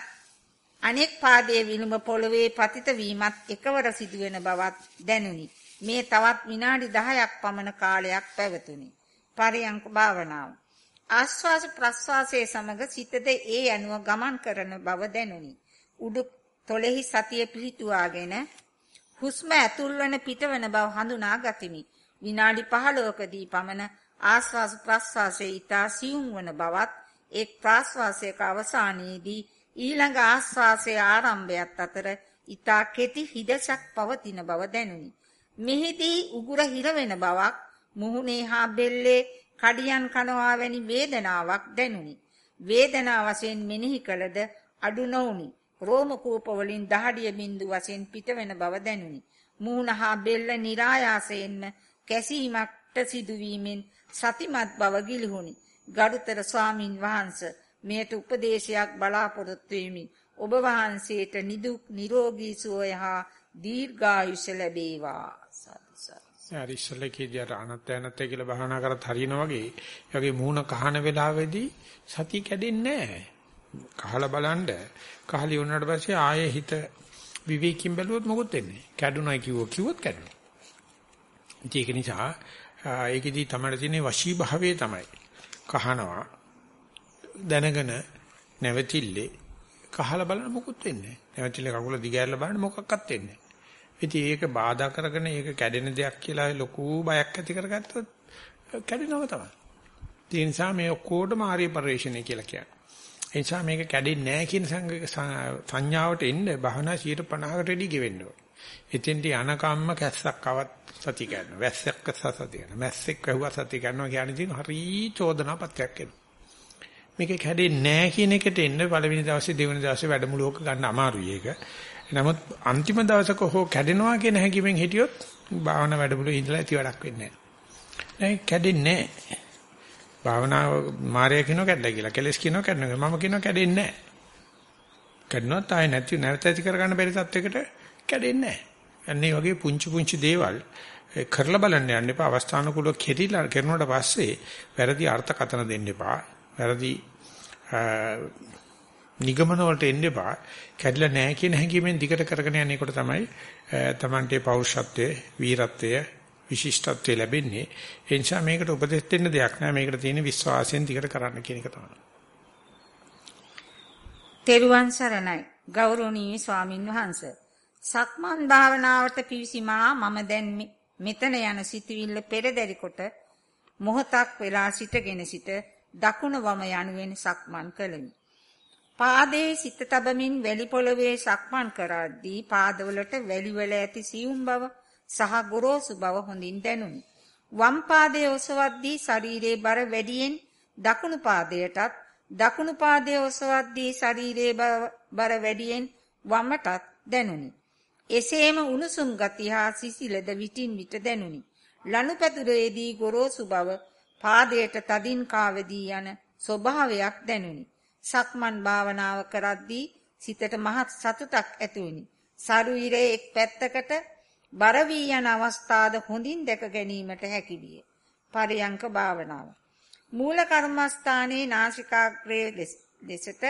Speaker 2: අනෙක් පාදයේ විලුඹ පොළවේ පතිත වීමත් එකවර සිදුවෙන බවත් දැනුනි. මේ තවත් විනාඩි 10ක් පමණ කාලයක් පැවතුනි. පරියංක භාවනාව. ආස්වාස ප්‍රස්වාසයේ සමග සිතද ඒ අනුව ගමන් කරන බව දැනුනි. උඩු තොලෙහි සතිය පිහිටුවාගෙන හුස්ම ඇතුල්වන පිටවන බව හඳුනා ගතිමි. විනාඩි 15කදී පමණ ආස්වාස ප්‍රස්වාසයේ ඊතා සියුම් වන බවත් එක් ප්‍රාස්වාසයක අවසානයේදී ඊළඟ ආස්වාසයේ ආරම්භයත් අතර ඊතා කෙටි හිදසක් පවතින බව දැනුනි. මෙහිදී උගුර හිර වෙන බවක් මුහුණේ හා බෙල්ලේ කඩියන් කනවා වැනි වේදනාවක් දැනුනි. වේදනා වශයෙන් මෙනෙහි කළද අඩු නොඋනි. රෝම කූප වලින් දහඩිය බින්දු වශයෙන් පිටවෙන බව දැනුනි. මූණ හා බෙල්ල નિરાයාසයෙන්ම කැසීමක්ට සිදුවීමෙන් සතිමත් බව ගිලිහුණි. ගරුතර ස්වාමින් වහන්සේ මෙයට උපදේශයක් බලාපොරොත්තු වෙමි. ඔබ වහන්සේට නිදුක් නිරෝගී සුවය හා දීර්ඝායුෂ ලැබේවා.
Speaker 1: අර ඉස්සලකේදී අර අනත්ය අනත්ය කියලා භාවනා කරත් හරියනවා වගේ ඒ වගේ මූණ කහන වෙලාවේදී සතිය කැඩෙන්නේ නැහැ. කහලා බලන්න කහලි වුණාට පස්සේ ආයේ හිත විවේකීම් බැලුවොත් මොකොත් වෙන්නේ. කැඩුනයි කිව්වොත් කිව්වොත් කැඩුනා. ඒක නිසා ඒකෙදී තමයි තියෙන වශී භාවයේ තමයි. කහනවා දැනගෙන නැවතිල්ලේ කහලා බලන මොකුත් වෙන්නේ නැහැ. නැවතිල්ලේ කකුල දිගහැරලා බලන්න මොකක්වත් වෙන්නේ නැහැ. ඉතින් ඒක බාධා කරගෙන ඒක කැඩෙන දෙයක් කියලා ලොකු බයක් ඇති කරගත්තොත් කැඩෙනව තමයි. ඒ නිසා මේ ඔක්කොටම ආර්ය පරිශ්‍රණය කියලා කියන්නේ. ඒ නිසා මේක කැඩෙන්නේ නැහැ කියන සංඥාවට එන්න බහනා 150කට වැඩි ගෙවෙන්න ඕන. එතෙන්ට යනකම්ම කැස්සක් ආවත් සතිය ගන්නවා. වැස්සක් සතිය ගන්නවා. මැස්සෙක් වැහුවා සතිය ගන්නවා කියන්නේ තියෙන හරි චෝදනාපත්‍යක් එනවා. මේක කැඩෙන්නේ නැහැ කියන එකට එන්න පළවෙනි දවසේ දෙවෙනි දවසේ වැඩමුළුවක ගන්න අමාරුයි ඒක. නමුත් අන්තිම දවසක හෝ කැඩෙනවා කියන හැඟීමෙන් හිටියොත් භාවනා වැඩමුළුවේ ඉඳලා ඇති වැඩක් වෙන්නේ නැහැ. කැඩෙන්නේ නැහැ. භාවනාව මායя කියනවා කැඩලා කියලා. කෙලස් කියනවා කැඩනවා. මම කියනවා කැඩෙන්නේ නැහැ. කැඩනොත් ආය නැති නැවත ඇති කරගන්න බැරි තත්වයකට කැඩෙන්නේ නැහැ. අන්නේ වගේ පුංචි පුංචි දේවල් කරලා බලන්න යන්න එපා. අවස්ථානුකූලව කෙරිලා කරනකොට පස්සේ වැරදි අර්ථකථන දෙන්න එපා. වැරදි නිගමන වලට එන්න එපා. කැඩලා නැහැ කියන හැඟීමෙන් දිගට කරගෙන යන එකට තමයි Tamante පෞරුෂත්වයේ, වීරත්වය, විශිෂ්ටත්වය ලැබෙන්නේ. ඒ නිසා මේකට උපදෙස් දෙන්න දෙයක් නැහැ. මේකට තියෙන විශ්වාසයෙන් දිගට කරන්න කියන එක තමයි.
Speaker 2: තෙරුවන් සරණයි. ගෞරවනීය ස්වාමින් වහන්සේ. සක්මන් භාවනාවට පිවිසීමා මම දැන් මෙතන යන සිතවිල්ල පෙරදරි කොට මොහොතක් වෙලා සිටගෙන සිට දකුණ වම යනුවෙන් සක්මන් කළෙමි. පාදයේ සිත තබමින් වැලි පොළවේ සක්මන් කරද්දී පාදවලට වැලිවල ඇති සියුම් බව සහ ගොරෝසු බව හොඳින් දැනුනි. වම් පාදයේ ඔසවද්දී ශරීරයේ බර වැඩියෙන් දකුණු පාදයටත් දකුණු පාදයේ ඔසවද්දී ශරීරයේ බර වැඩියෙන් වමටත් දැනුනි. එසේම උණුසුම් ගතිය හා සිසිලද විටින් විට දැනුනි. ලනුපැදුරේදී ගොරෝසු බව පාදයට තදින් කාවදී යන ස්වභාවයක් දැනුනි. සක්මන් භාවනාව කරද්දී සිතට මහත් සතුටක් ඇති වුනි. ශරීරයේ එක් පැත්තකට බර වී යන අවස්ථාද හොඳින් දැක ගැනීමට හැකි විය. පරියංක භාවනාව. මූල කර්මස්ථානයේ නාසිකාග්‍රයේ දෙසට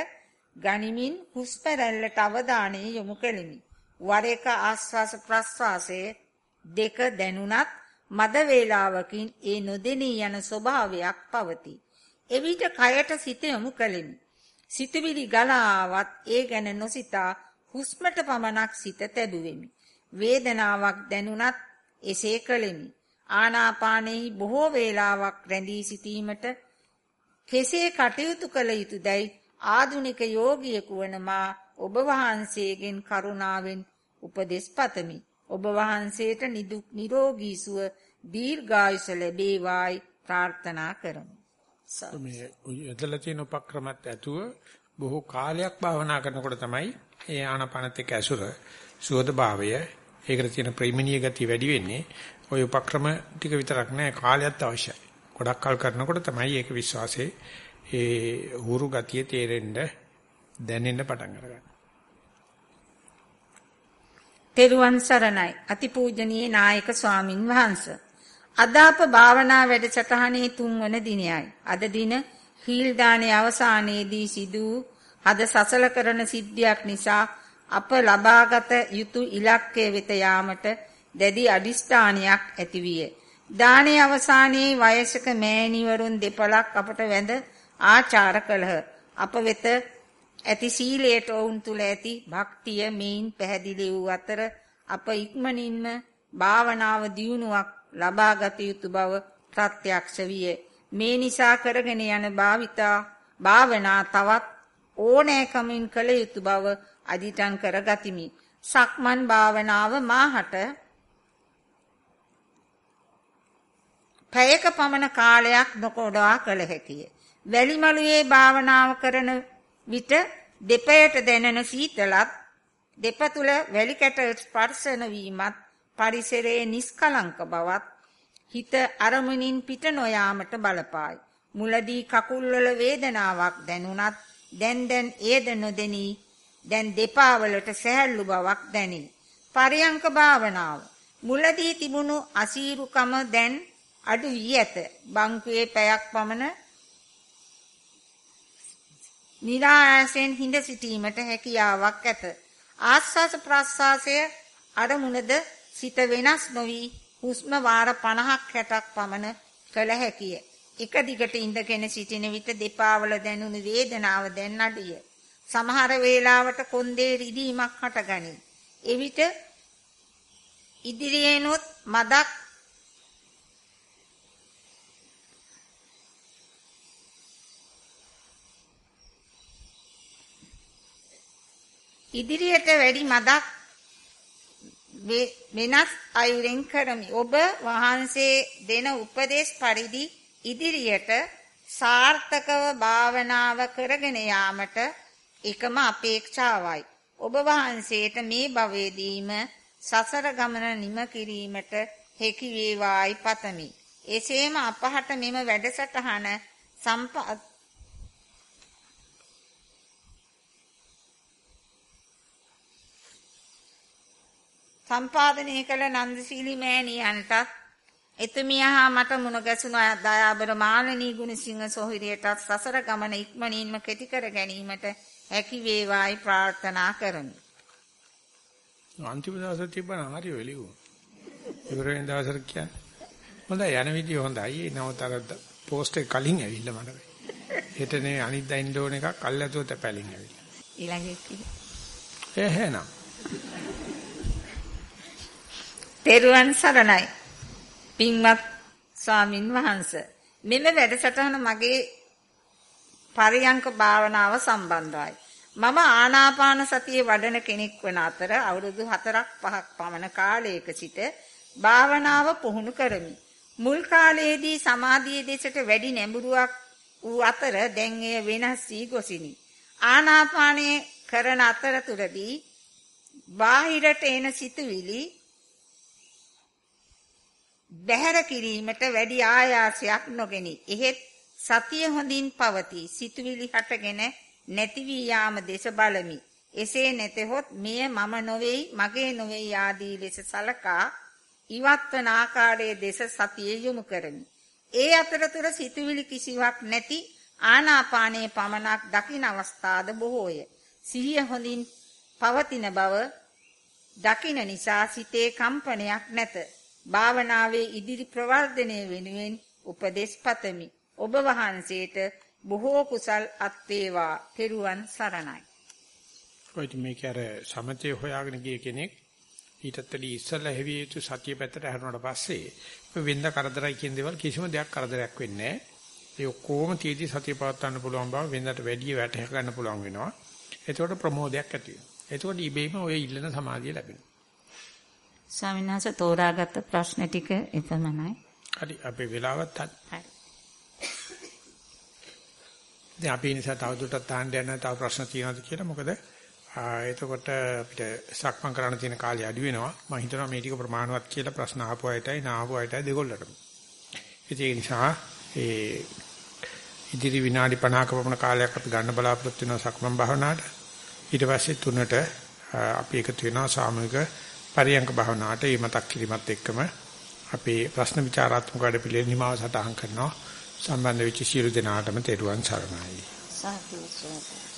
Speaker 2: ගනිමින් හුස්ම රැල්ලට අවධානය යොමු කෙලිමි. වර එක ආස්වාස ප්‍රස්වාසයේ දෙක දැනුණත් මද වේලාවකින් ඒ නොදෙනී යන ස්වභාවයක් පවතී. එවිට කයට සිත යොමු කෙලිමි. සිතවිලි ගලාවත් ඒ ගැන නොසිතා හුස්මට පමණක් සිත තැබුවෙමි. වේදනාවක් දැනුණත් එසේ කළෙමි. ආනාපානෙහි බොහෝ වේලාවක් රැඳී සිටීමට කෙසේ කටයුතු කළ යුතුදයි ආධුනික යෝගියෙකු වන මා ඔබ වහන්සේගෙන් කරුණාවෙන් උපදෙස් පතමි. ඔබ වහන්සේට නිදුක් නිරෝගී සුව දීර්ඝායුෂ ලැබේවායි ප්‍රාර්ථනා කරමි.
Speaker 1: මේ යදලා තියෙන උපක්‍රමات ඇතුව බොහෝ කාලයක් භාවනා කරනකොට තමයි ඒ ආනපනත් එක්ක ඇසුර සුවද භාවය ඒකට තියෙන ප්‍රේමණීය ගතිය වැඩි වෙන්නේ. ওই උපක්‍රම ටික විතරක් නෑ කාලයත් අවශ්‍යයි. ගොඩක් කල් කරනකොට තමයි ඒක විශ්වාසයේ ඒ හුරු ගතිය තේරෙන්න දැනෙන්න පටන් අරගන්නේ.
Speaker 2: තෙරුවන් සරණයි අතිපූජනීය නායක ස්වාමින් වහන්සේ අද අප භාවනා වැඩසටහනේ තුන්වන දිනයයි. අද දින හීල් දානේ අවසානයේදී සිදු අද සසල කරන සිද්ධියක් නිසා අප ලබාගත යුතු ඉලක්කය වෙත යාමට දැඩි අදිෂ්ඨානයක් ඇතිවිය. දානේ අවසානයේ වයසක මෑණිවරුන් දෙපළක් අපට වැඳ ආචාර කළහ. අප වෙත ඇති සීලයට ඔවුන් තුල ඇති භක්තිය මේන් පැහැදිලි වූ අතර අප ඉක්මනින්ම භාවනාව දියුණුවක් ලබාගත යුතු බව ප්‍රත්‍යක්ෂ විය. මේ නිසා කරගෙන යන භාවිතා භාවනා තවත් ඕනෑකමින් කළ යුතු බව අදිටන් කරගතිමි. සක්මන් භාවනාව මාහට පැයක පමණ කාලයක් නොකොඩවා කළ හැකිය. වැලිමලුවේ භාවනාව කරන විට දෙපයට දැනෙන සීතලත් දෙපතුල වැලි කැට ස්පර්ශන වීමත් පරිසරයේ නිස්කලංක බවත් හිත අරමුණින් පිට නොයාමට බලපායි. මුලදී කකුල්වල වේදනාවක් දැනුණත් දැන් දැන් ඒද නොදෙනී දැන් දෙපා වලට සැහැල්ලු බවක් දැනේ. පරියංක භාවනාව මුලදී තිබුණු අසීරුකම දැන් අඩු වී ඇත. බංකුවේ පැයක් පමණ නිරායසෙන් හිඳ සිටීමට හැකියාවක් ඇත. ආස්වාස ප්‍රස්වාසය අරමුණද සිත වෙනස් නොවි හුස්ම වාර 50ක් 60ක් පමණ කළ හැකිය. එක දිගට ඉඳගෙන සිටින විට දෙපා වල දැනුණු වේදනාව දැන් අඩුය. සමහර වේලාවට කොන්දේ රිදීමක් හටගනී. එවිට ඉදිරියේනොත් මදක් ඉදිරියට වැඩි මදක් වෙනස් අයුරෙන් කරමි. ඔබ වහන්සේ දෙන උපදේශ පරිදි ඉදිරියට සාර්ථකව භාවනාව කරගෙන යාමට එකම අපේක්ෂාවයි. ඔබ වහන්සේට මේ භවයේදීම සසර ගමන නිම කිරීමට හැකි වේවායි පතමි. එසේම අපහට මෙම වැඩසටහන සම්පත් සම්පාදනය කළ නන්දශීලී මෑණියන්ටත් එතුමියහා මට මුණ ගැසුණු දයාබර මාළනී ගුණසිංහ සොහිරියටත් සසර ගමන ඉක්මනින්ම කෙටි කර ගැනීමට හැකි වේවායි ප්‍රාර්ථනා කරමි.
Speaker 1: අන්තිම දවසේ තිබ්බන හරි වෙලිවු. ඉවර වෙන දවසට කියන්නේ. හොඳයි යන විදිය හොඳයි. නවතර පෝස්ට් එක කලින් ඇවිල්ලා මට. හෙටනේ අනිද්දා ඉන්න ඕන එකක් අල්ලතුව තැපැලින් ඇවිල්ලා.
Speaker 2: ඊළඟට.
Speaker 1: එහෙනම්.
Speaker 2: තෙරුවන් සරණයි. පින්වත් ස්වාමින් වහන්සේ. මෙම වැඩසටහන මගේ පරියංක භාවනාව සම්බන්ධයි. මම ආනාපාන සතිය වඩන කෙනෙක් වන අතර අවුරුදු 4ක් 5ක් පමණ කාලයක සිට භාවනාව පුහුණු කරමි. මුල් කාලයේදී සමාධියේ දෙසට වැඩි නැඹුරුවක් වූ අතර දැන් එය වෙනස් වී ගොසිනි. ආනාපානයේ කරන අතරතුරදී බාහිරට එන සිතුවිලි බැහැර කිරීමට වැඩි ආයාසයක් නොගෙනි. එහෙත් සතිය හොඳින් පවතී. සිතුවිලි හටගෙන නැති වී යාම දෙස බලමි. එසේ නැතහොත් මෙය මම නොවේයි, මගේ නොවේයි ආදී ලෙස සලකා ඉවත්වන ආකාරයේ දෙස සතිය යොමු කරමි. ඒ අතරතුර සිතුවිලි කිසිවක් නැති ආනාපානයේ පමණක් දකින අවස්ථාද බොහෝය. සිහිය හොඳින් පවතින බව දකින නිසා සිතේ කම්පනයක් නැත. භාවනාවේ ඉදිරි ප්‍රවර්ධනය වෙනුවෙන් උපදෙස් පතමි. ඔබ වහන්සේට බොහෝ කුසල් අත් වේවා. තෙරුවන් සරණයි.
Speaker 1: කොයිද මේක අර සමතේ හොයාගෙන ගිය කෙනෙක් ඊටත් වැඩි ඉස්සල්ලා හැවිය යුතු සතිය පැත්තට හැරුණාට පස්සේ වෙනද කරදරයි කියන දේවල් කිසිම දෙයක් කරදරයක් වෙන්නේ නැහැ. ඒ ඔක්කොම තියදී සතිය පවත්වන්න පුළුවන් බව වෙනදට වැඩි වැටහ ගන්න පුළුවන් වෙනවා. එතකොට ප්‍රමෝදයක් ඇති වෙනවා. එතකොට ඉබේම ඔය ඉල්ලන සමාධිය ලැබෙනවා.
Speaker 2: ස්වාමීන් වහන්සේ තෝරාගත්ත ප්‍රශ්න ටික එපමණයි.
Speaker 1: හරි අපේ වෙලාවත්
Speaker 2: හරි.
Speaker 1: දැන් අපි නිසා තවදුරටත් තාන්න යන තව ප්‍රශ්න තියෙනවද කියලා. මොකද එතකොට අපිට සක්මන් කරන්න තියෙන කාලය අඩු වෙනවා. මම හිතනවා මේ ටික ප්‍රමාණවත් කියලා ප්‍රශ්න අහපු අයටයි නාහපු අයටයි දෙකොල්ලටම ඒ නිසා ඒ ඉදිරි විනාඩි 50ක පමණ කාලයක් අපි ගන්න බලාපොරොත්තු වෙනවා සක්මන් භාවනාවට. ඊට පස්සේ තුනට අපි එකතු වෙනවා සාමූහික පරියංක භාවනාවට. මේ මතක් කිරීමත් එක්කම අපේ ප්‍රශ්න විචාරාත්මක වැඩ පිළිවෙල නිමාව සටහන් කරනවා. සම්බන්ධ වෙච්ච සියලු දෙනාටම තෙරුවන් සරණයි.
Speaker 2: සාදු සාදු